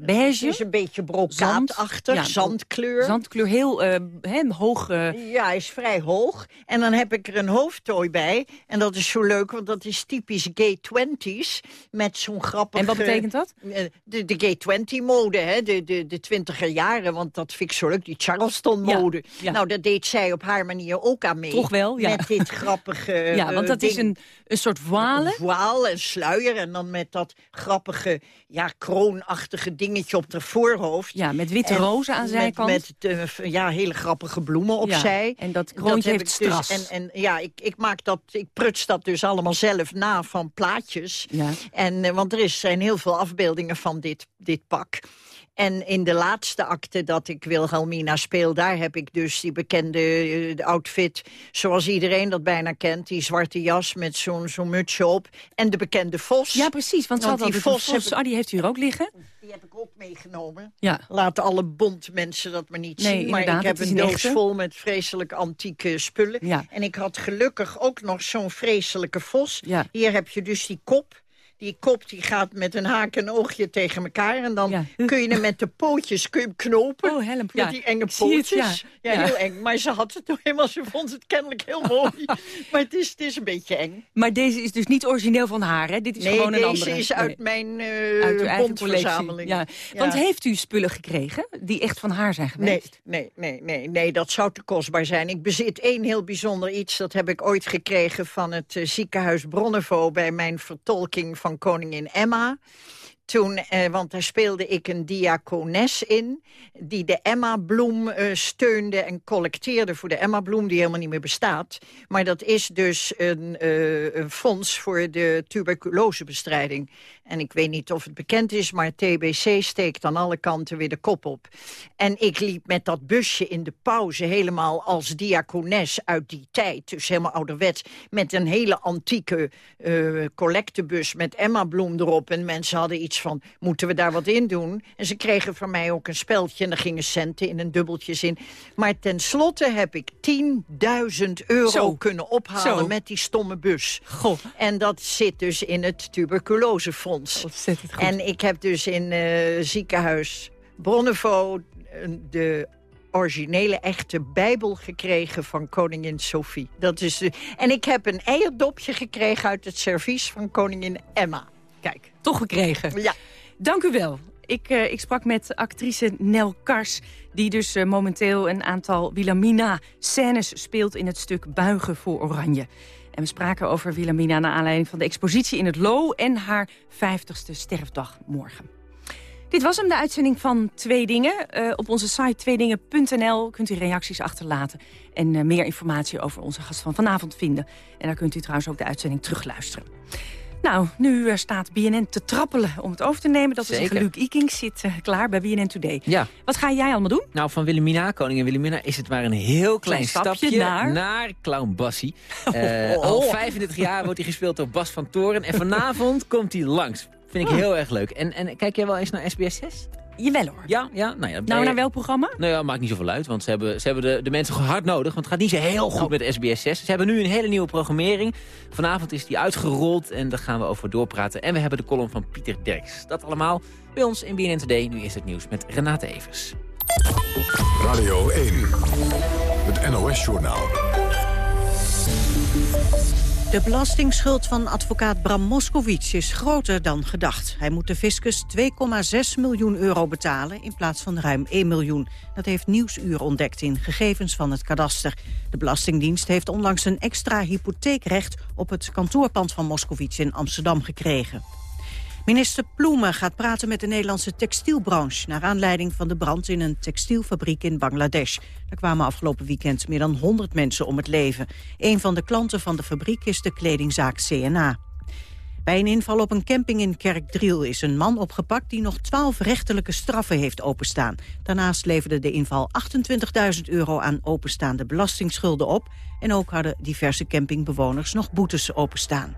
beige. Het is een beetje brokaatachtig, ja, zandkleur. Zandkleur, heel uh, he, hoog. Ja, hij is vrij hoog. En dan heb ik er een hoofdtooi bij. En dat is zo leuk, want dat is typisch gay 20s met zo'n grappige... En wat betekent dat? De, de gay 20-mode, hè, de, de, de twintiger jaren, want dat vind ik zo leuk, die Charleston-mode. Ja, ja. Nou, dat deed zij op haar manier ook aan mee. Toch wel, ja. Met dit grappige Ja, want dat ding. is een, een soort voile. Voile en sluier en dan met dat grappige, ja, kroonachtige dingetje op haar voorhoofd. Ja, met witte en rozen aan zijkant. Met, met uh, ja, hele grappige bloemen opzij. Ja, en dat kroontje dat heeft stras. Dus, en, en ja, ik, ik maak dat, ik pruts dat dus allemaal zelf na van plaatjes. Ja. En, uh, want er is, zijn heel veel afbeeldingen van dit, dit pak. En in de laatste acte dat ik Wilhelmina speel... daar heb ik dus die bekende uh, outfit... zoals iedereen dat bijna kent. Die zwarte jas met zo'n zo'n mutsje op. En de bekende vos. Ja, precies. Want, want die vos, vos ik... oh, die heeft u hier ook liggen. Die heb ik ook meegenomen. Ja. Laten alle bond mensen dat maar niet nee, zien. Maar ik heb een, een doos echte. vol met vreselijk antieke spullen. Ja. En ik had gelukkig ook nog zo'n vreselijke vos. Ja. Hier heb je dus die kop die kop die gaat met een haak en oogje tegen elkaar. En dan ja. kun je hem met de pootjes kun je hem knopen. Oh, help. Met ja. die enge pootjes. Ja. heel eng. Maar ze had het toch helemaal, ze vond het kennelijk heel mooi. maar het is, het is een beetje eng. Maar deze is dus niet origineel van haar, hè? Dit is nee, gewoon een deze andere. is uit mijn uh, uit bondverzameling. Ja. Want heeft u spullen gekregen die echt van haar zijn geweest? Nee, nee, nee, nee, nee dat zou te kostbaar zijn. Ik bezit één heel bijzonder iets. Dat heb ik ooit gekregen van het uh, ziekenhuis Bronnevo... bij mijn vertolking van koningin Emma. Toen, eh, want daar speelde ik een diakones in... die de Emma-bloem uh, steunde en collecteerde voor de Emma-bloem... die helemaal niet meer bestaat. Maar dat is dus een, uh, een fonds voor de tuberculosebestrijding. En ik weet niet of het bekend is, maar TBC steekt aan alle kanten weer de kop op. En ik liep met dat busje in de pauze helemaal als diakones uit die tijd. Dus helemaal ouderwets, met een hele antieke uh, collectebus met Emma-bloem erop. En mensen hadden iets van, moeten we daar wat in doen? En ze kregen van mij ook een speldje en er gingen centen in en dubbeltjes in. Maar tenslotte heb ik 10.000 euro Zo. kunnen ophalen Zo. met die stomme bus. Goh. En dat zit dus in het tuberculosefonds. Ontzettend goed. En ik heb dus in uh, ziekenhuis Bronnevo de originele echte bijbel gekregen van koningin Sophie. Dat is de... En ik heb een eierdopje gekregen uit het servies van koningin Emma. Kijk, toch gekregen. Ja. Dank u wel. Ik, uh, ik sprak met actrice Nel Kars... die dus uh, momenteel een aantal Wilhelmina-scènes speelt... in het stuk Buigen voor Oranje. En we spraken over Wilhelmina naar aanleiding van de expositie in het Lo... en haar 50ste sterfdag morgen. Dit was hem, de uitzending van Twee Dingen. Uh, op onze site tweedingen.nl kunt u reacties achterlaten... en uh, meer informatie over onze gast van vanavond vinden. En daar kunt u trouwens ook de uitzending terugluisteren. Nou, nu uh, staat BNN te trappelen om het over te nemen. Dat Zeker. is Luc Iking, zit klaar bij BNN Today. Ja. Wat ga jij allemaal doen? Nou, van Wilhelmina, koningin Wilhelmina, is het maar een heel klein, Klein stapje stapje, naar? naar Clown Bassie. Oh. Eh, Al 35 jaar wordt hij gespeeld door Bas van Toren. En vanavond komt hij langs. Vind ik Oh. heel erg leuk. En, en kijk jij wel eens naar SBS 6? Jawel hoor. Ja, ja. Nou, ja, Nou, je- naar welk programma? Nou ja, maakt niet zoveel uit, want ze hebben, ze hebben de, de mensen hard nodig. Want het gaat niet zo heel goed met SBS 6. Ze hebben nu een hele nieuwe programmering. Vanavond is die uitgerold en daar gaan we over doorpraten. En we hebben de column van Pieter Derks. Dat allemaal bij ons in BNN Today. Nu is het nieuws met Renate Evers. Radio 1, het NOS-journaal. De belastingsschuld van advocaat Bram Moskowitz is groter dan gedacht. Hij moet de fiscus 2,6 miljoen euro betalen in plaats van ruim 1 miljoen. Dat heeft Nieuwsuur ontdekt in gegevens van het kadaster. De Belastingdienst heeft onlangs een extra hypotheekrecht op het kantoorpand van Moskowitz in Amsterdam gekregen. Minister Ploemen gaat praten met de Nederlandse textielbranche... naar aanleiding van de brand in een textielfabriek in Bangladesh. Daar kwamen afgelopen weekend meer dan 100 mensen om het leven. Een van de klanten van de fabriek is de kledingzaak CNA. Bij een inval op een camping in Kerkdriel is een man opgepakt... die nog 12 rechterlijke straffen heeft openstaan. Daarnaast leverde de inval 28.000 euro aan openstaande belastingsschulden op... en ook hadden diverse campingbewoners nog boetes openstaan.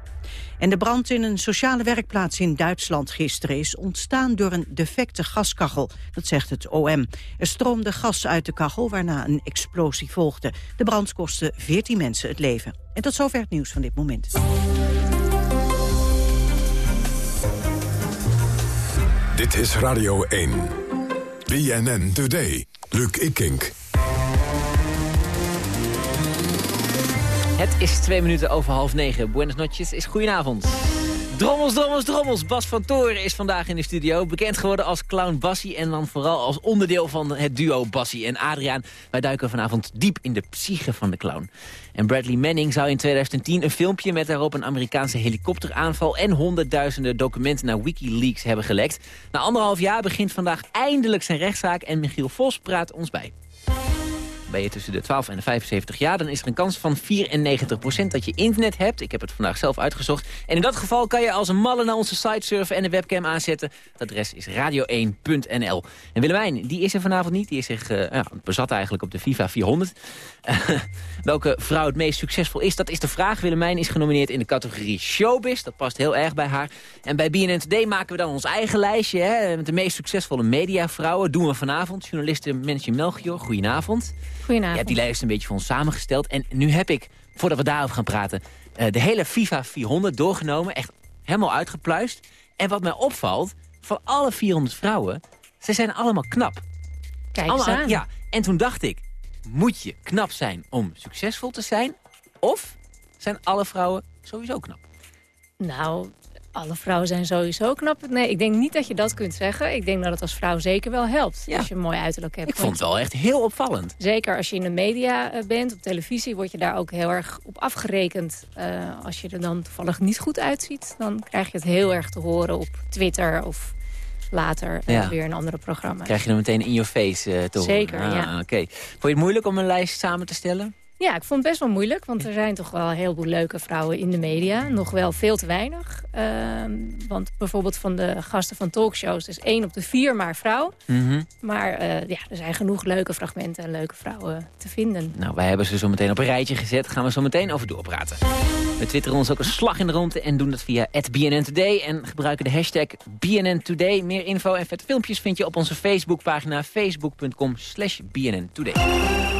En de brand in een sociale werkplaats in Duitsland gisteren is ontstaan door een defecte gaskachel. Dat zegt het OM. Er stroomde gas uit de kachel waarna een explosie volgde. De brand kostte 14 mensen het leven. En tot zover het nieuws van dit moment. Dit is Radio 1. BNN Today. Luc Ikink. Het is twee minuten over half negen. Buenos noches is goedenavond. Drommels, drommels, drommels. Bas van Toren is vandaag in de studio. Bekend geworden als clown Bassie en dan vooral als onderdeel van het duo Bassie en Adriaan. Wij duiken vanavond diep in de psyche van de clown. En Bradley Manning zou in 2010 een filmpje met daarop een Amerikaanse helikopteraanval en honderdduizenden documenten naar Wikileaks hebben gelekt. Na anderhalf jaar begint vandaag eindelijk zijn rechtszaak en Michiel Vos praat ons bij. Ben je tussen de 12 en de 75 jaar, dan is er een kans van 94% dat je internet hebt. Ik heb het vandaag zelf uitgezocht. En in dat geval kan je als een malle naar onze site surfen en de webcam aanzetten. Het adres is radio1.nl. En Willemijn, die is er vanavond niet. Die is zich eh, ja, bezat eigenlijk op de FIFA 400. welke vrouw het meest succesvol is, dat is de vraag. Willemijn is genomineerd in de categorie showbiz. Dat past heel erg bij haar. En bij BNN maken we dan ons eigen lijstje. Hè, met de meest succesvolle mediavrouwen. Doen we vanavond. Journaliste Mensje Melchior, goedenavond. Goedenavond. Je hebt die lijst een beetje voor ons samengesteld. En nu heb ik, voordat we daarover gaan praten... eh, de hele FIFA 400 doorgenomen. Echt helemaal uitgepluist. En wat mij opvalt, van alle 400 vrouwen... ze zijn allemaal knap. Kijk allemaal, aan. Ja, en toen dacht ik... moet je knap zijn om succesvol te zijn? Of zijn alle vrouwen sowieso knap? Nou, alle vrouwen zijn sowieso knap. Nee, ik denk niet dat je dat kunt zeggen. Ik denk dat het als vrouw zeker wel helpt. Als je een mooi uiterlijk hebt. Ik vond het wel echt heel opvallend. Zeker als je in de media eh, bent, op televisie... word je daar ook heel erg op afgerekend. Eh, als je er dan toevallig niet goed uitziet... dan krijg je het heel erg te horen op Twitter... of later Ja. weer in andere programma's. Krijg je dan meteen in je face eh, te horen? Zeker, Ah, ja. Oké. Vond je het moeilijk om een lijst samen te stellen? Ja, ik vond het best wel moeilijk, want er zijn toch wel een heleboel leuke vrouwen in de media. Nog wel veel te weinig. Ehm, want bijvoorbeeld van de gasten van talkshows is één op de vier maar vrouw. Mhm. Maar eh, ja, er zijn genoeg leuke fragmenten en leuke vrouwen te vinden. Nou, wij hebben ze zo meteen op een rijtje gezet. Gaan we zo meteen over doorpraten. We twitteren ons ook een slag in de ronde en doen dat via BNN Today. En gebruiken de hashtag BNN Today. Meer info en vette filmpjes vind je op onze Facebookpagina facebook.com slash BNN Today.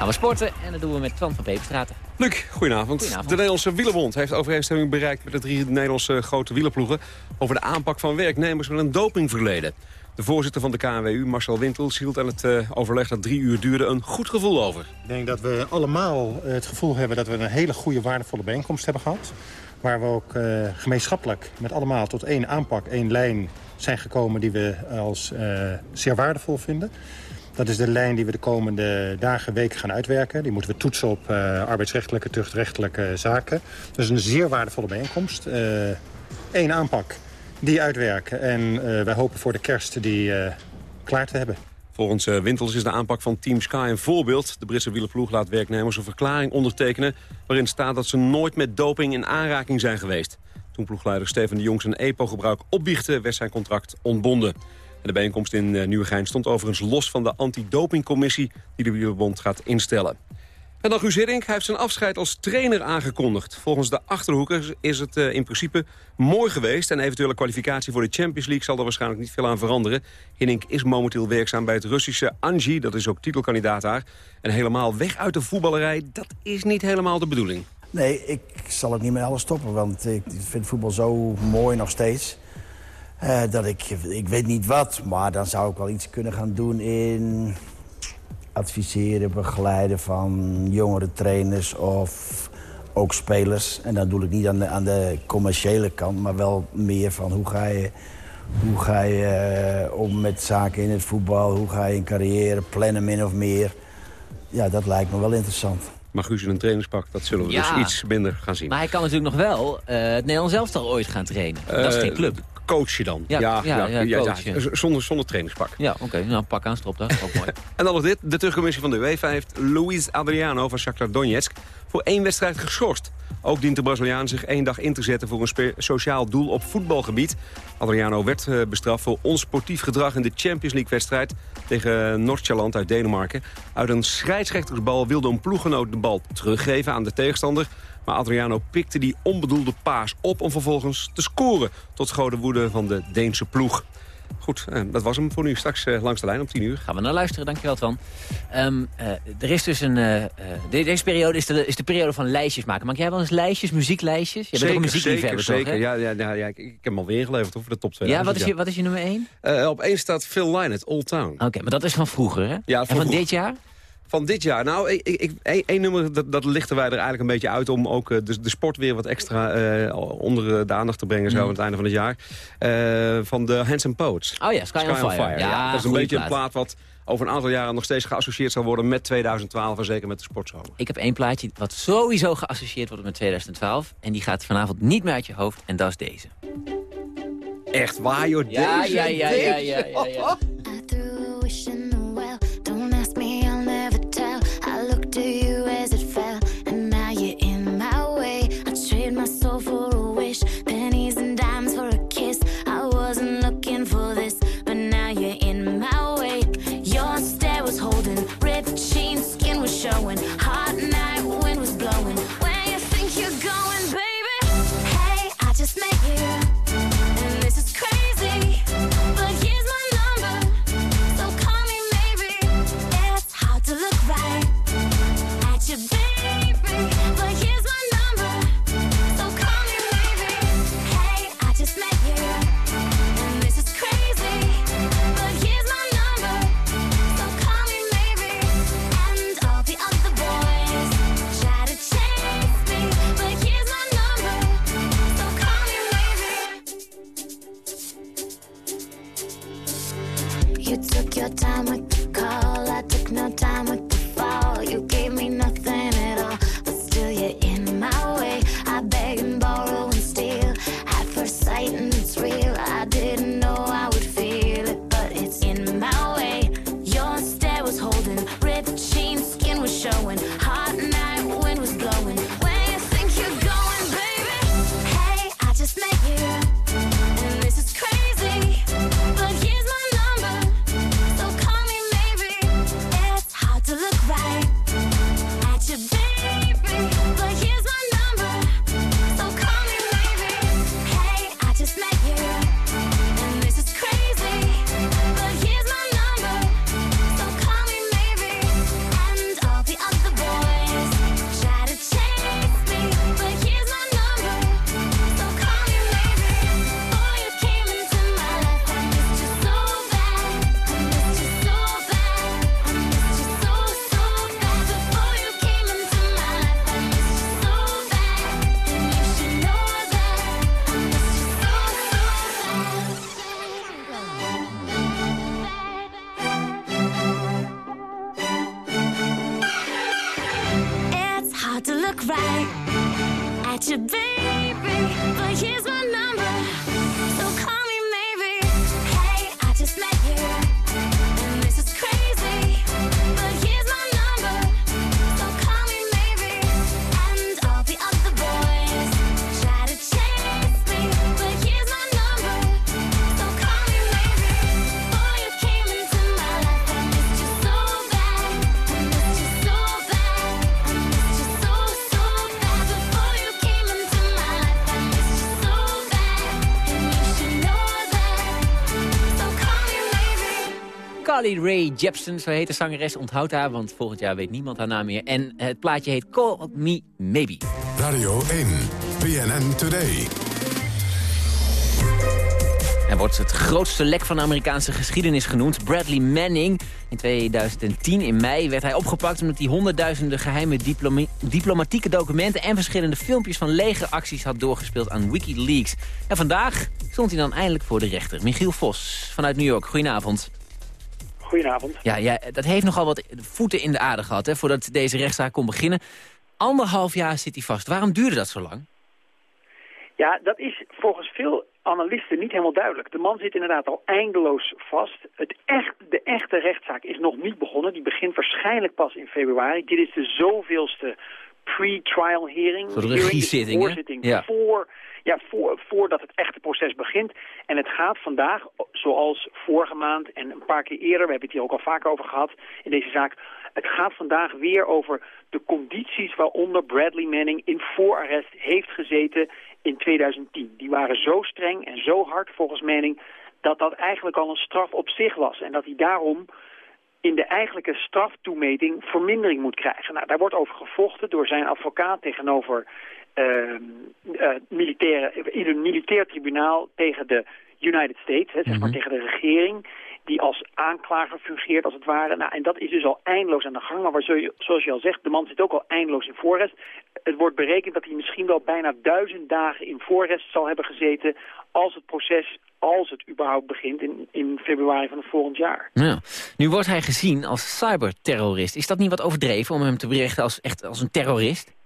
Gaan we sporten en dat doen we met Twan van Peperstraten. Luc, goedenavond. Goedenavond. De Nederlandse Wielerbond heeft overeenstemming bereikt... met de drie Nederlandse grote wielerploegen... over de aanpak van werknemers met een dopingverleden. De voorzitter van de KNWU, Marcel Wintels, hield aan het eh, overleg dat drie uur duurde... een goed gevoel over. Ik denk dat we allemaal het gevoel hebben dat we een hele goede, waardevolle bijeenkomst hebben gehad. Waar we ook eh, gemeenschappelijk met allemaal tot één aanpak, één lijn zijn gekomen die we als eh, zeer waardevol vinden. Dat is de lijn die we de komende dagen, weken gaan uitwerken. Die moeten we toetsen op uh, arbeidsrechtelijke, tuchtrechtelijke zaken. Dat is een zeer waardevolle bijeenkomst. Eén aanpak, die uitwerken. En wij hopen voor de kerst die klaar te hebben. Volgens Wintels is de aanpak van Team Sky een voorbeeld. De Britse wielerploeg laat werknemers een verklaring ondertekenen... waarin staat dat ze nooit met doping in aanraking zijn geweest. Toen ploegleider Steven de Jong zijn EPO-gebruik opbiechte... werd zijn contract ontbonden. De bijeenkomst in uh, Nieuwegein stond overigens los van de antidopingcommissie... die de wielerbond gaat instellen. En dan Guus hij heeft zijn afscheid als trainer aangekondigd. Volgens de Achterhoekers is het uh, in principe mooi geweest... en eventuele kwalificatie voor de Champions League zal er waarschijnlijk niet veel aan veranderen. Hiddink is momenteel werkzaam bij het Russische Anji, dat is ook titelkandidaat daar. En helemaal weg uit de voetballerij, dat is niet helemaal de bedoeling. Nee, ik zal het niet met alles stoppen, want ik vind voetbal zo mooi nog steeds... Uh, dat ik, ik weet niet wat, maar dan zou ik wel iets kunnen gaan doen in adviseren, begeleiden van jongere trainers of ook spelers. En dan doe ik niet aan de, aan de commerciële kant, maar wel meer van hoe ga je, hoe ga je uh, om met zaken in het voetbal, hoe ga je een carrière plannen min of meer. Ja, dat lijkt me wel interessant. Maar Guus in een trainingspak, dat zullen we dus iets minder gaan zien. Maar hij kan natuurlijk nog wel uh, het Nederlands elftal ooit gaan trainen. dat is geen club coach je dan. Ja, ja, ja, ja, zonder, zonder trainingspak. Ja, oké. Nou, pak aan, strop dat. Ook mooi. en dan nog dit. De terugcommissie van de UEFA heeft Luis Adriano van Shakhtar Donetsk voor één wedstrijd geschorst. Ook dient de Braziliaan zich één dag in te zetten voor een sociaal doel op voetbalgebied. Adriano werd uh, bestraft voor onsportief gedrag in de Champions League-wedstrijd tegen Noordjaland uit Denemarken. Uit een scheidsrechtersbal wilde een ploeggenoot de bal teruggeven aan de tegenstander. Maar Adriano pikte die onbedoelde paas op om vervolgens te scoren... tot schode woede van de Deense ploeg. Goed, eh, dat was hem voor nu. Straks eh, langs de lijn om 10 uur. Gaan we naar luisteren, dankjewel Twan. Um, uh, er is dus een... Uh, deze periode is de, is de periode van lijstjes maken. Maak jij wel eens lijstjes, muzieklijstjes? Je zeker, bent ook muziekliefhebber, zeker, zeker. Ja, ja, ja, ja, ik, ik heb hem alweer ingeleverd voor de top 2. Ja, wat is, je, wat is je nummer 1? Uh, op 1 staat Phil Lynott, Old Town. Oké, maar dat is van vroeger, hè? Ja, en van dit jaar? Van dit jaar? Nou, ik, ik, één nummer, dat, dat lichten wij er eigenlijk een beetje uit... om ook uh, de, de, sport weer wat extra uh, onder de aandacht te brengen... zo mm. aan het einde van het jaar. Uh, van de Handsome Poets. Oh ja, Sky, Sky on, Fire. Fire. Ja, ja, dat is een beetje plaat. een plaat wat over een aantal jaren nog steeds geassocieerd zal worden... met 2012 en zeker met de sportzomer. Ik heb één plaatje wat sowieso geassocieerd wordt met 2012. En die gaat vanavond niet meer uit je hoofd. En dat is deze. Echt waar, joh? Ja, deze, ja, ja, deze. ja, ja, ja, ja. To you as it fell, and now you're in my way. I trade my soul for a Rae Jepsen, zo heet de zangeres. Onthoud haar, want volgend jaar weet niemand haar naam meer. En het plaatje heet Call Me Maybe. Radio 1, BNN Today. Hij wordt het grootste lek van de Amerikaanse geschiedenis genoemd. Bradley Manning. In 2010, in mei, werd hij opgepakt omdat hij honderdduizenden geheime diploma- diplomatieke documenten en verschillende filmpjes van legeracties had doorgespeeld aan Wikileaks. En vandaag stond hij dan eindelijk voor de rechter. Michiel Vos vanuit New York. Goedenavond. Goedenavond. Ja, ja, dat heeft nogal wat voeten in de aarde gehad hè, voordat deze rechtszaak kon beginnen. Anderhalf jaar zit hij vast. Waarom duurde dat zo lang? Ja, dat is volgens veel analisten niet helemaal duidelijk. De man zit inderdaad al eindeloos vast. Het echt, de echte rechtszaak is nog niet begonnen. Die begint waarschijnlijk pas in februari. Dit is de zoveelste pre-trial hearing. De regiezitting, hè? Voorzitting Ja. voor, ja, voor, voordat het echte proces begint. En het gaat vandaag, zoals vorige maand en een paar keer eerder... we hebben het hier ook al vaker over gehad in deze zaak... het gaat vandaag weer over de condities waaronder Bradley Manning in voorarrest heeft gezeten in 2010. Die waren zo streng en zo hard volgens Manning dat dat eigenlijk al een straf op zich was. En dat hij daarom in de eigenlijke straftoemeting vermindering moet krijgen. Nou, daar wordt over gevochten door zijn advocaat tegenover eh, militaire, in een militair tribunaal tegen de United States, hè, zeg maar tegen de regering, die als aanklager fungeert als het ware. Nou, en dat is dus al eindeloos aan de gang. Maar waar, zoals je al zegt, de man zit ook al eindeloos in voorrest. Het wordt berekend dat hij misschien wel bijna duizend dagen in voorrest zal hebben gezeten als het proces, als het überhaupt begint in, in februari van het volgend jaar. Ja. Nu wordt hij gezien als cyberterrorist. Is dat niet wat overdreven om hem te berichten als, echt als een terrorist?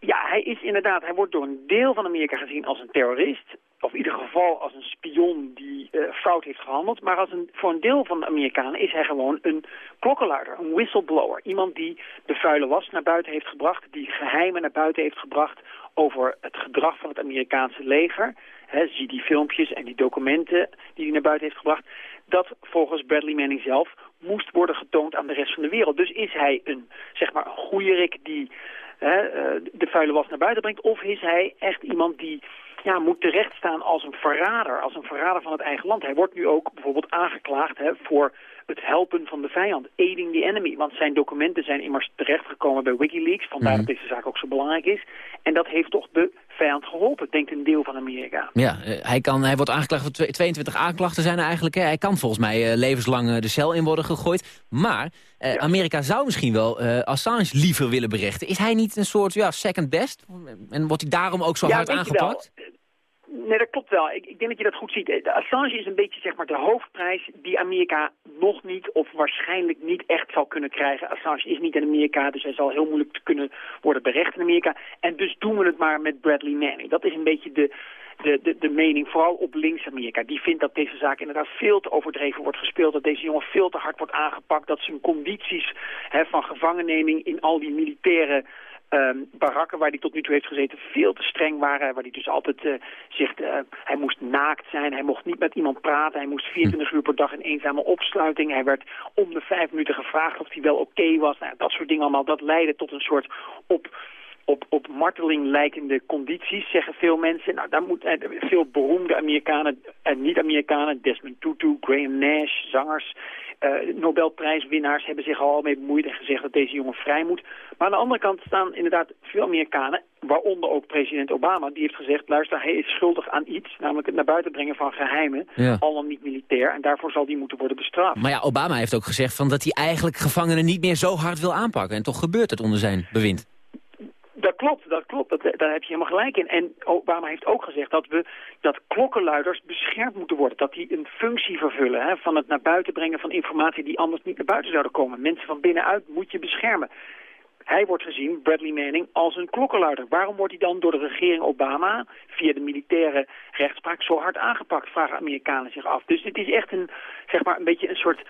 Ja, hij is inderdaad, hij wordt door een deel van Amerika gezien als een terrorist. Of in ieder geval als een spion die eh, fout heeft gehandeld. Maar als een, voor een deel van de Amerikanen is hij gewoon een klokkenluider, een whistleblower. Iemand die de vuile was naar buiten heeft gebracht, die geheimen naar buiten heeft gebracht over het gedrag van het Amerikaanse leger. Zie die filmpjes en die documenten die hij naar buiten heeft gebracht. Dat volgens Bradley Manning zelf moest worden getoond aan de rest van de wereld. Dus is hij een, zeg maar, een goeierik die eh, de vuile was naar buiten brengt? Of is hij echt iemand die ja, moet terechtstaan als een verrader, als een verrader van het eigen land? Hij wordt nu ook bijvoorbeeld aangeklaagd hè, voor het helpen van de vijand, aiding the enemy. Want zijn documenten zijn immers terechtgekomen bij Wikileaks, vandaar dat deze zaak ook zo belangrijk is. En dat heeft toch de vijand geholpen, denkt een deel van Amerika. Ja, eh, hij, kan, hij wordt aangeklaagd voor twe- 22 aanklachten zijn er eigenlijk. Hè. Hij kan volgens mij eh, levenslang eh, de cel in worden gegooid. Maar Amerika zou misschien wel Assange liever willen berechten. Is hij niet een soort ja, second best? En wordt hij daarom ook zo Ja, hard aangepakt? Nee, dat klopt wel. Ik, denk dat je dat goed ziet. De Assange is een beetje zeg maar de hoofdprijs die Amerika nog niet of waarschijnlijk niet echt zal kunnen krijgen. Assange is niet in Amerika, dus hij zal heel moeilijk te kunnen worden berecht in Amerika. En dus doen we het maar met Bradley Manning. Dat is een beetje de, de, de, de mening, vooral op links-Amerika. Die vindt dat deze zaak inderdaad veel te overdreven wordt gespeeld. Dat deze jongen veel te hard wordt aangepakt. Dat zijn condities hè, van gevangenneming in al die militaire ehm, barakken waar hij tot nu toe heeft gezeten veel te streng waren. Waar hij dus altijd eh, zegt, eh, hij moest naakt zijn, hij mocht niet met iemand praten. Hij moest 24 uur per dag in eenzame opsluiting. Hij werd om de vijf minuten gevraagd of hij wel oké was. Nou, dat soort dingen allemaal, dat leidde tot een soort op op, op marteling lijkende condities, zeggen veel mensen. Nou, daar moet eh, veel beroemde Amerikanen en niet-Amerikanen, Desmond Tutu, Graham Nash, zangers, eh, Nobelprijswinnaars hebben zich al mee bemoeid en gezegd dat deze jongen vrij moet. Maar aan de andere kant staan inderdaad veel Amerikanen, waaronder ook president Obama, die heeft gezegd, luister, hij is schuldig aan iets, namelijk het naar buiten brengen van geheimen, Ja. al dan niet militair, en daarvoor zal die moeten worden bestraft. Maar ja, Obama heeft ook gezegd van dat hij eigenlijk gevangenen niet meer zo hard wil aanpakken. En toch gebeurt het onder zijn bewind. Dat klopt, dat klopt. Dat, daar heb je helemaal gelijk in. En Obama heeft ook gezegd dat we dat klokkenluiders beschermd moeten worden. Dat die een functie vervullen hè, van het naar buiten brengen van informatie die anders niet naar buiten zouden komen. Mensen van binnenuit moet je beschermen. hij wordt gezien, Bradley Manning, als een klokkenluider. Waarom wordt hij dan door de regering Obama via de militaire rechtspraak zo hard aangepakt, vragen Amerikanen zich af. Dus het is echt een, zeg maar, een beetje een soort...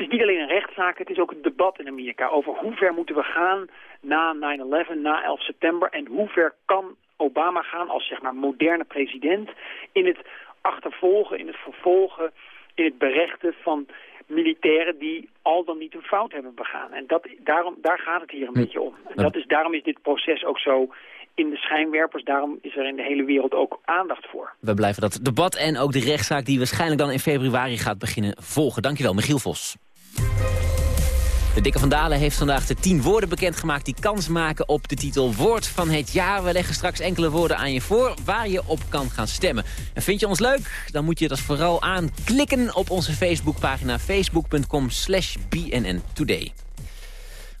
Het is niet alleen een rechtszaak, het is ook een debat in Amerika over hoe ver moeten we gaan na 9-11, na 11 september en hoe ver kan Obama gaan als zeg maar moderne president in het achtervolgen, in het vervolgen, in het berechten van militairen die al dan niet een fout hebben begaan. En dat, daarom, daar gaat het hier een beetje om. En dat is, daarom is dit proces ook zo in de schijnwerpers. Daarom is er in de hele wereld ook aandacht voor. We blijven dat debat en ook de rechtszaak die waarschijnlijk dan in februari gaat beginnen volgen. Dankjewel, Michiel Vos. De Dikke van Dalen heeft vandaag de tien woorden bekendgemaakt... die kans maken op de titel Woord van het jaar. We leggen straks enkele woorden aan je voor waar je op kan gaan stemmen. En vind je ons leuk? Dan moet je dat vooral aanklikken op onze Facebookpagina... facebook.com slash bnntoday.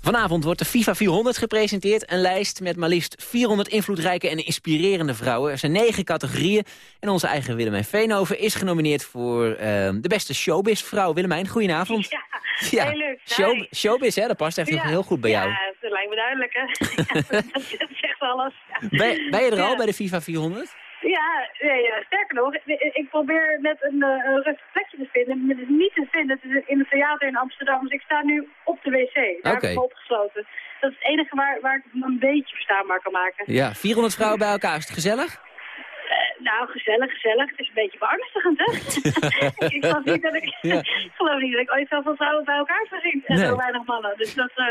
Vanavond wordt de FIFA 400 gepresenteerd. Een lijst met maar liefst 400 invloedrijke en inspirerende vrouwen. Er zijn negen categorieën. En onze eigen Willemijn Veenhoven is genomineerd voor uh, de beste showbiz-vrouw. Willemijn, goedenavond. Ja, heel leuk. Show, showbiz, hè? Dat past echt ja. heel goed bij jou. Ja, dat lijkt me duidelijk, hè. dat zegt alles. Ben, ben je er al bij de FIFA 400? Ja, nee, ja, sterker nog, ik probeer net een, uh, een rustig plekje te vinden. Maar het is niet te vinden. Het is in het theater in Amsterdam. Dus ik sta nu op de wc. Daar okay. heb ik me opgesloten. Dat is het enige waar, waar ik me een beetje verstaanbaar kan maken. Ja, 400 vrouwen bij elkaar. Is het gezellig? Uh, nou, gezellig, gezellig. Het is een beetje beangstigend, hè? ik, geloof niet dat ik, ja. geloof niet dat ik ooit zoveel vrouwen bij elkaar heb gezien. En Nee. zo weinig mannen. Dus dat... Uh,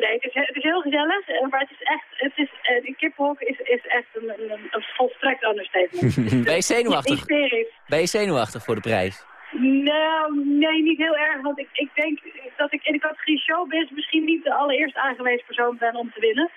Nee, het is, het is heel gezellig, eh, maar het is echt, het is, uh, die kippenhok is, is echt een, een, een volstrekt understatement. ben je zenuwachtig? Ben je zenuwachtig voor de prijs? Nou, nee, niet heel erg, want ik, ik denk dat ik in de categorie showbiz misschien niet de allereerst aangewezen persoon ben om te winnen.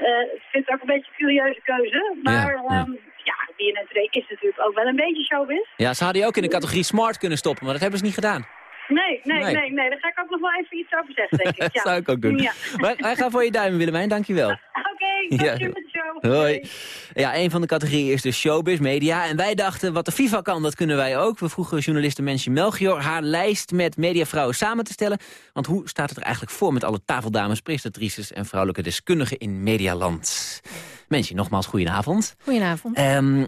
Uh, ik vind het ook een beetje een curieuze keuze, maar ja, ja. Um, ja BNN 2 is natuurlijk ook wel een beetje showbiz. Ja, ze hadden je ook in de categorie smart kunnen stoppen, maar dat hebben ze niet gedaan. Nee, nee, nee, nee, nee. Daar ga ik ook nog wel even iets over zeggen, denk ik. Ja. dat zou ik ook doen. Ja. wij, wij gaan voor je duimen, Willemijn. Dankjewel. Oké, okay, ja. show. Hoi. Ja, een van de categorieën is de showbiz, media. En wij dachten, wat de FIFA kan, dat kunnen wij ook. We vroegen journaliste Mensje Melchior haar lijst met mediavrouwen samen te stellen. Want hoe staat het er eigenlijk voor met alle tafeldames, presentatrices en vrouwelijke deskundigen in Medialand? Mensje, nogmaals, goedenavond. Goedenavond. Um,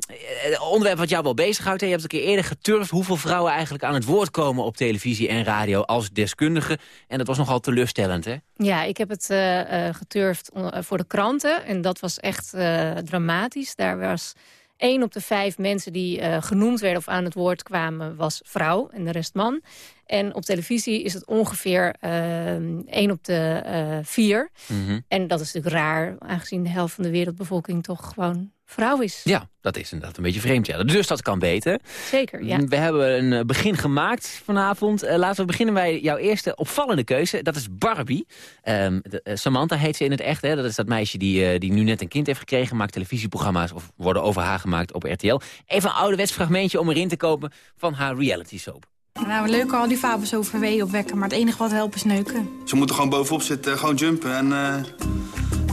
onderwerp wat jou wel bezighoudt. Je hebt een keer eerder geturfd hoeveel vrouwen eigenlijk aan het woord komen op televisie en radio als deskundigen. En dat was nogal teleurstellend, hè? Ja, ik heb het uh, geturfd voor de kranten. En dat was echt uh, dramatisch. Daar was één op de vijf mensen die uh, genoemd werden of aan het woord kwamen, was vrouw en de rest man. En op televisie is het ongeveer uh, één op de uh, vier. Mm -hmm. En dat is natuurlijk raar, aangezien de helft van de wereldbevolking toch gewoon vrouw is. Ja, dat is inderdaad een beetje vreemd. Ja. Dus dat kan beter. Zeker, ja. We hebben een begin gemaakt vanavond. Uh, laten we beginnen bij jouw eerste opvallende keuze. Dat is Barbie. Um, de, uh, Samantha heet ze in het echt. Hè? Dat is dat meisje die, uh, die nu net een kind heeft gekregen. Maakt televisieprogramma's of worden over haar gemaakt op RTL. Even een ouderwets fragmentje om erin te kopen van haar reality soap. Nou, leuk al die fabels over wee opwekken, maar het enige wat helpt is neuken. Ze moeten gewoon bovenop zitten, gewoon jumpen en uh,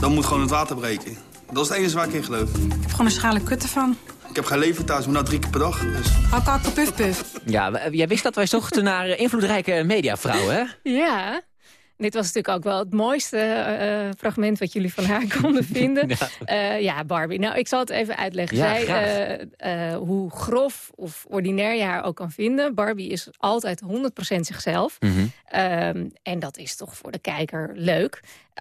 dan moet gewoon het water breken. Dat is het enige waar ik in geloof. Ik heb gewoon een schale kutten van. Ik heb geen leven thuis, maar nou drie keer per dag. Dus. Hakka, hakka, puf, puf. Ja, jij wist dat wij zochten naar invloedrijke mediavrouwen, hè? Ja. Dit was natuurlijk ook wel het mooiste uh, fragment wat jullie van haar konden vinden. ja. Uh, ja, Barbie. Nou, ik zal het even uitleggen. Ja, Zij, uh, hoe grof of ordinair je haar ook kan vinden. Barbie is altijd 100% zichzelf. Mhm. Mm -hmm. um, en dat is toch voor de kijker leuk.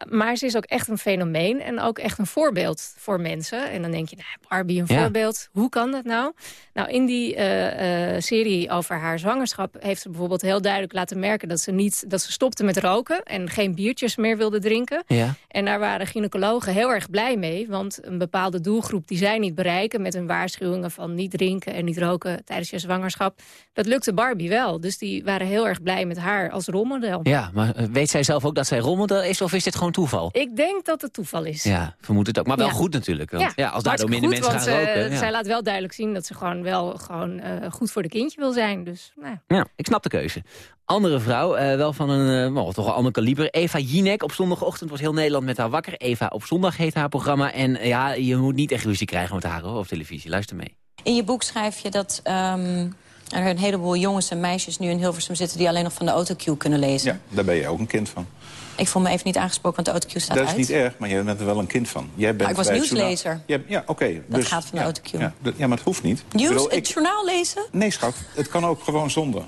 Maar ze is ook echt een fenomeen en ook echt een voorbeeld voor mensen. En dan denk je, nou, Barbie een Ja. voorbeeld. Hoe kan dat nou? Nou, in die uh, uh, serie over haar zwangerschap heeft ze bijvoorbeeld heel duidelijk laten merken dat ze niet dat ze stopte met roken en geen biertjes meer wilde drinken. Ja. En daar waren gynaecologen heel erg blij mee, want een bepaalde doelgroep die zij niet bereiken met hun waarschuwingen van niet drinken en niet roken tijdens je zwangerschap, dat lukte Barbie wel. Dus die waren heel erg blij met haar als rolmodel. Ja, maar uh, weet zij zelf ook dat zij rolmodel is of is dit gewoon toeval? Ik denk dat het toeval is. Ja, vermoed het ook. Maar wel Ja. goed natuurlijk. Want, ja. Ja, als daardoor minder goed, mensen gaan want, eh, roken. Ja. Zij laat wel duidelijk zien dat ze gewoon wel gewoon, uh, goed voor de kindje wil zijn. Dus, nou. Ja, ik snap de keuze. Andere vrouw, uh, wel van een uh, toch een ander kaliber. Eva Jinek. Op zondagochtend wordt heel Nederland met haar wakker. Eva op zondag heet haar programma. En ja, je moet niet echt ruzie krijgen met haar hoor, op televisie. Luister mee. In je boek schrijf je dat um, er een heleboel jongens en meisjes nu in Hilversum zitten... die alleen nog van de autocue kunnen lezen. Ja, daar ben je ook een kind van. Ik voel me even niet aangesproken, want de autocue staat Dat is uit. niet erg, maar jij bent er wel een kind van. Jij bent Maar ik was het nieuwslezer. Ja, ja oké. Dat dus, gaat van de ja, autocue. Ja, maar het hoeft niet. Nieuws, bedoel, het ik- journaal lezen? Nee, schat, het kan ook gewoon zonder.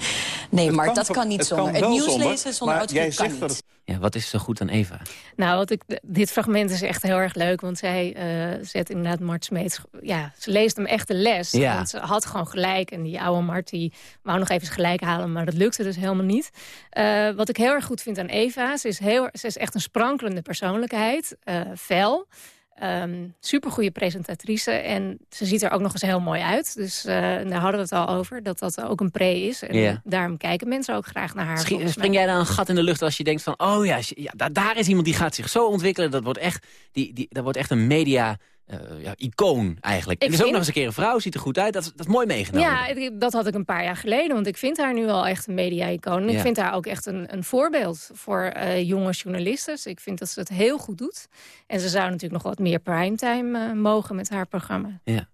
Nee, Het maar dat kan niet zonder. Het nieuws zonder, lezen zonder autocue jij kan zegt niet. het Ja, wat is zo goed aan Eva? Nou, wat ik, dit fragment is echt heel erg leuk. Want zij eh, zet inderdaad Mart Smeets... Ja, ze leest hem echt de les. Ja. Want ze had gewoon gelijk. En die oude Mart die wou nog even gelijk halen. Maar dat lukte dus helemaal niet. Eh, wat ik heel erg goed vind aan Eva... Ze is, heel, ze is echt een sprankelende persoonlijkheid. eh fel. Ehm supergoeie presentatrice. En ze ziet er ook nog eens heel mooi uit. Dus eh, daar hadden we het al over. Dat dat ook een pre is. En daarom kijken mensen ook graag naar haar. Schi- spring jij dan een gat in de lucht als je denkt van... oh ja, ja daar, daar is iemand die gaat zich zo ontwikkelen. Dat wordt echt, die, die, dat wordt echt een media... eh, ja, icoon eigenlijk. Ik en is ook vind- nog eens een keer een vrouw, ziet er goed uit. Dat, is- dat is mooi meegenomen. Ja, dat had ik een paar jaar geleden. Want ik vind haar nu wel echt een media-icoon. Ik vind haar ook echt een, een voorbeeld voor eh, jonge journalisten. Dus ik vind dat ze het heel goed doet. En ze zou natuurlijk nog wat meer primetime eh, mogen met haar programma. Ja.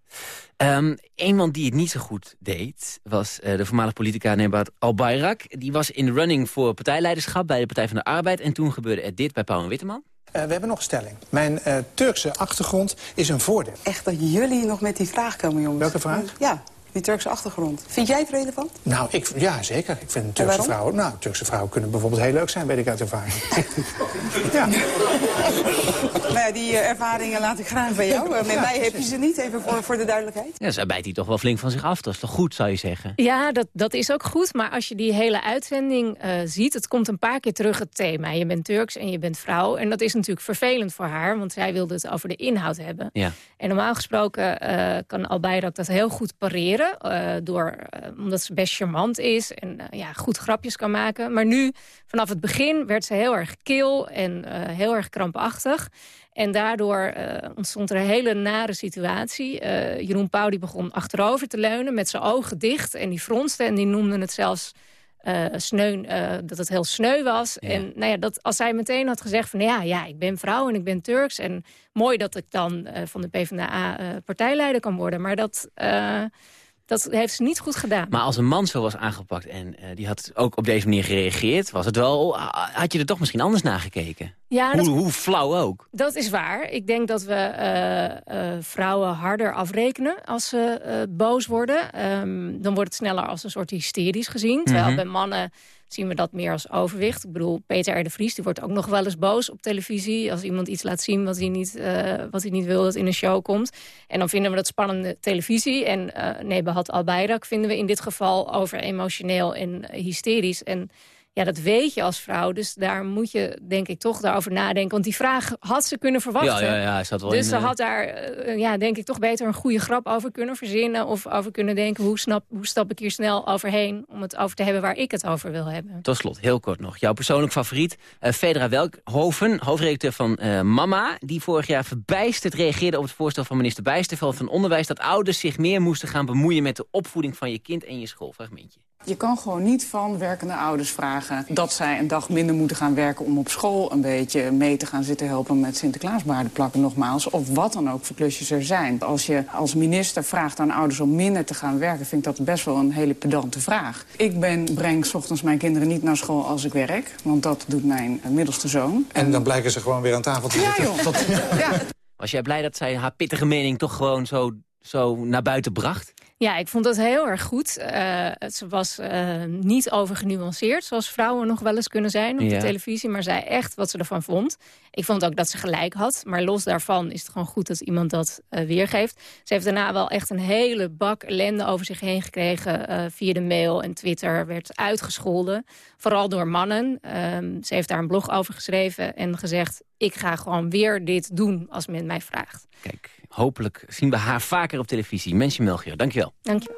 Ehm, iemand die het niet zo goed deed, was de voormalig politica Nebat Al-Bayrak. Die was in de running voor partijleiderschap bij de Partij van de Arbeid. En toen gebeurde er dit bij Pauw en Witteman. Eh, we hebben nog een stelling. Mijn eh, Turkse achtergrond is een voordeel. Echt dat jullie nog met die vraag komen, jongens. Welke vraag? Ja, die Turkse achtergrond. Vind jij het relevant? Nou, ik, ja, zeker. Ik vind Turkse vrouwen... Nou, Turkse vrouwen kunnen bijvoorbeeld heel leuk zijn, weet ik uit ervaring. ja. Nou ja, die eh, ervaringen laat ik graag bij jou. Eh, met Ja, mij heb je ze niet, even voor, voor de duidelijkheid. Ja, zij bijt hij toch wel flink van zich af. Dat is toch goed, zou je zeggen? Ja, dat, dat is ook goed. Maar als je die hele uitzending eh, ziet... het komt een paar keer terug het thema. Je bent Turks en je bent vrouw. En dat is natuurlijk vervelend voor haar. Want zij wilde het over de inhoud hebben. Ja. En normaal gesproken eh, kan Albayrak dat heel goed pareren. Eh, door, eh, omdat ze best charmant is en eh, ja, goed grapjes kan maken. Maar nu, vanaf het begin, werd ze heel erg kil en heel erg krampachtig. En daardoor ontstond er een hele nare situatie. Jeroen Pauw die begon achterover te leunen met zijn ogen dicht. En die fronste en die noemde het zelfs sneu, dat het heel sneu was. En nou ja, dat, als zij meteen had gezegd van ja, ja, ik ben vrouw en ik ben Turks. En mooi dat ik dan van de PvdA partijleider kan worden. Maar dat, dat heeft ze niet goed gedaan. Maar als een man zo was aangepakt en eh, die had ook op deze manier gereageerd... Was het wel, had je er toch misschien anders naar gekeken? Ja, hoe, dat- hoe flauw ook. Dat is waar. Ik denk dat we eh, eh, vrouwen harder afrekenen als ze boos worden. Ehm, dan wordt het sneller als een soort hysterisch gezien. Terwijl Mhm. bij mannen zien we dat meer als overwicht. Ik bedoel, Peter R. de Vries die wordt ook nog wel eens boos op televisie... als iemand iets laat zien wat hij niet, eh, wat hij niet wil dat in een show komt. En dan vinden we dat spannende televisie. En uh, Nebahat Al-Bayrak vinden we in dit geval over emotioneel en eh, hysterisch. En ja, dat weet je als vrouw. Dus daar moet je, denk ik, toch daarover nadenken. Want die vraag had ze kunnen verwachten. Ja, ja, ja, zat wel dus in, ze had daar, eh, ja, denk ik, toch beter een goede grap over kunnen verzinnen. Of over kunnen denken, hoe, snap, hoe stap ik hier snel overheen... om het over te hebben waar ik het over wil hebben. Tot slot, heel kort nog. Jouw persoonlijk favoriet, eh Federa Welkhoven, hoofdredacteur van eh, Mama... die vorig jaar verbijsterd reageerde op het voorstel van minister Bijsterveld van Onderwijs... dat ouders zich meer moesten gaan bemoeien met de opvoeding van je kind en je schoolfragmentje. Je kan gewoon niet van werkende ouders vragen dat zij een dag minder moeten gaan werken om op school een beetje mee te gaan zitten helpen met Sinterklaasbaarden plakken nogmaals. Of wat dan ook voor klusjes er zijn. Als je als minister vraagt aan ouders om minder te gaan werken, vind ik dat best wel een hele pedante vraag. Ik ben, breng 's ochtends mijn kinderen niet naar school als ik werk, want dat doet mijn middelste zoon. En dan blijken ze gewoon weer aan tafel te Ja, zitten. joh. Tot- Ja. Was jij blij dat zij haar pittige mening toch gewoon zo, zo naar buiten bracht? Ja, ik vond dat heel erg goed. Uh, ze was uh, niet overgenuanceerd, zoals vrouwen nog wel eens kunnen zijn op Ja. de televisie. Maar zei echt wat ze ervan vond. Ik vond ook dat ze gelijk had. Maar los daarvan is het gewoon goed dat iemand dat uh, weergeeft. Ze heeft daarna wel echt een hele bak ellende over zich heen gekregen. via de mail en Twitter werd uitgescholden. Vooral door mannen. Um, ze heeft daar een blog over geschreven en gezegd... ik ga gewoon weer dit doen als men mij vraagt. Kijk, hopelijk zien we haar vaker op televisie. Mensje Melchior, dankjewel. Dankjewel.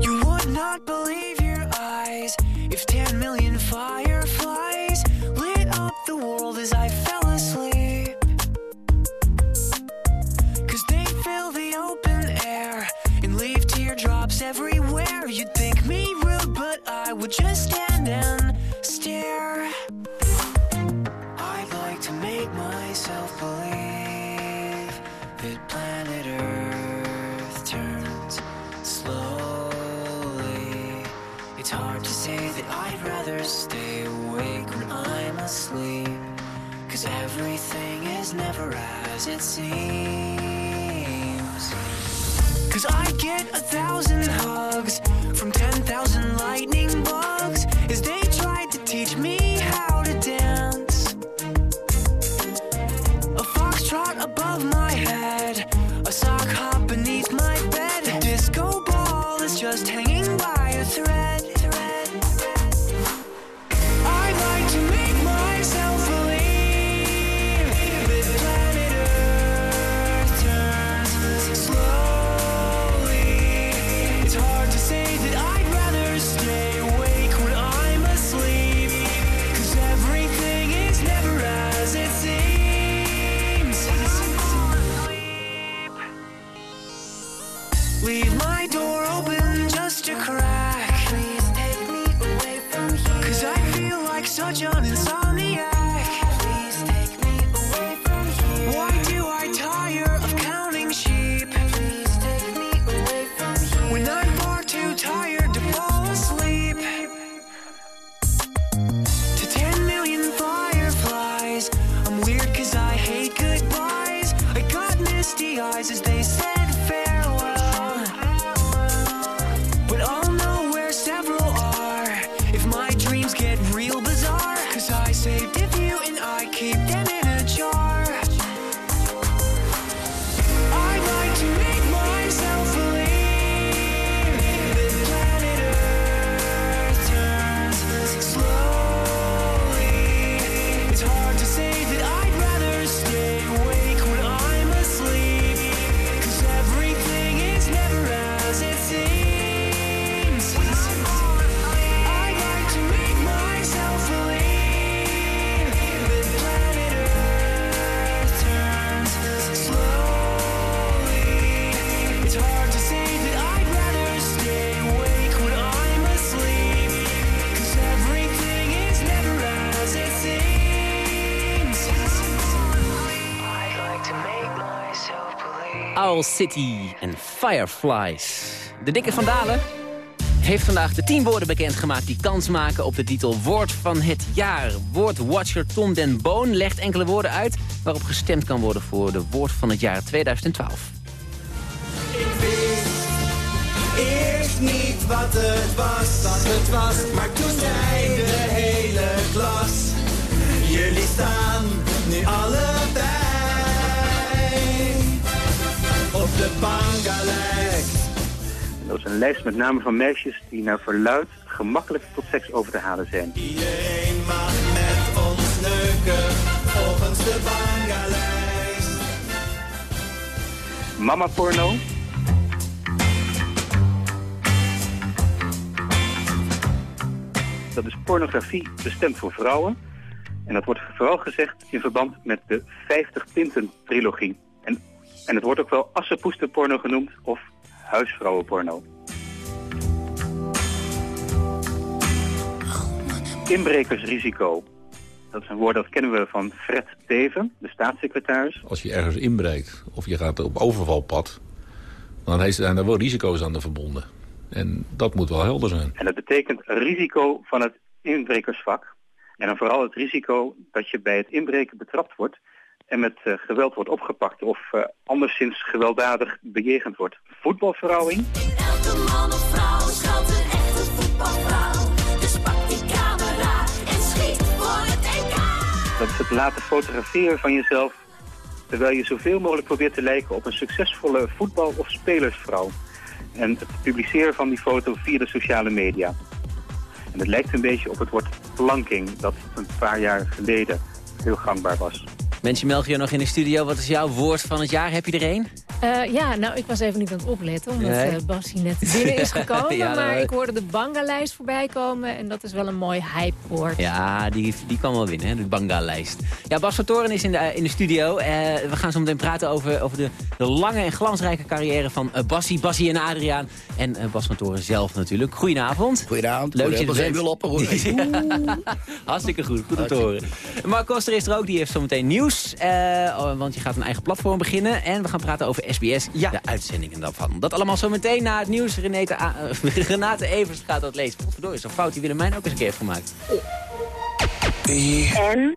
You would not believe your eyes if 10 million fireflies world as I fell asleep. Cause they fill the open air and leave teardrops everywhere. You'd think me rude, but I would just stand. It seems. Cause I get a thousand hugs from 10,000 lightning misty eyes as they said City en Fireflies. De dikke Van Dalen heeft vandaag de 10 woorden bekendgemaakt... die kans maken op de titel Woord van het Jaar. Woordwatcher Tom den Boon legt enkele woorden uit... waarop gestemd kan worden voor de Woord van het Jaar 2012. Eerst niet wat het was, wat het was, maar toen zei de hele klas. Jullie staan nu allebei op de. Dat is een lijst met namen van meisjes die naar verluid gemakkelijk tot seks over te halen zijn. Iedereen mag met ons neuken, volgens de bangalijst. Mama porno, dat is pornografie bestemd voor vrouwen. En dat wordt vooral gezegd in verband met de 50 Tinten trilogie. En, het wordt ook wel assenpoesterporno genoemd of huisvrouwenporno. Inbrekersrisico. Dat is een woord dat kennen we van Fred Teven, de staatssecretaris. Als je ergens inbreekt of je gaat op overvalpad... dan heeft- zijn er wel risico's aan de verbonden. En dat moet wel helder zijn. En dat betekent risico van het inbrekersvak. En dan vooral het risico dat je bij het inbreken betrapt wordt... en met eh, geweld wordt opgepakt of eh, anderszins gewelddadig bejegend wordt. Voetbalverrouwing, Elke man of vrouw schuilt een echte voetbalvrouw. Dus pak die camera en schiet voor het EK. dat is het laten fotograferen van jezelf... terwijl je zoveel mogelijk probeert te lijken op een succesvolle voetbal- of spelersvrouw. En het publiceren van die foto via de sociale media. En het lijkt een beetje op het woord planking... dat een paar jaar geleden heel gangbaar was. Mensje Melchior nog in de studio. Wat is jouw woord van het jaar? Heb je er één? Eh, ja, nou, ik was even niet aan het opletten, omdat Nee. eh Bassie net binnen is gekomen. Ja, maar ik hoorde de Banga-lijst voorbij komen en dat is wel een mooi hypewoord. Ja, die, die kan wel winnen, hè, de Banga-lijst. Ja, Bas van Toren is in de, in de studio. Eh, we gaan zo meteen praten over, over de, de lange en glansrijke carrière van eh, Bassie, Bassie en Adriaan. En eh, Bas van Toren zelf natuurlijk. Goedenavond. Goedenavond. Leuk dat je er bent. Wil op, hoor. Hartstikke goed, goed om te horen. Mark Koster is er ook, die heeft zo meteen nieuws. eh, oh, want je gaat een eigen platform beginnen. En we gaan praten over SBS, de uitzendingen daarvan. Dat allemaal zo meteen na het nieuws. Renate, A- Renate Evers gaat dat lezen. Godverdorie, zo'n fout die Willemijn ook eens een keer heeft gemaakt. En?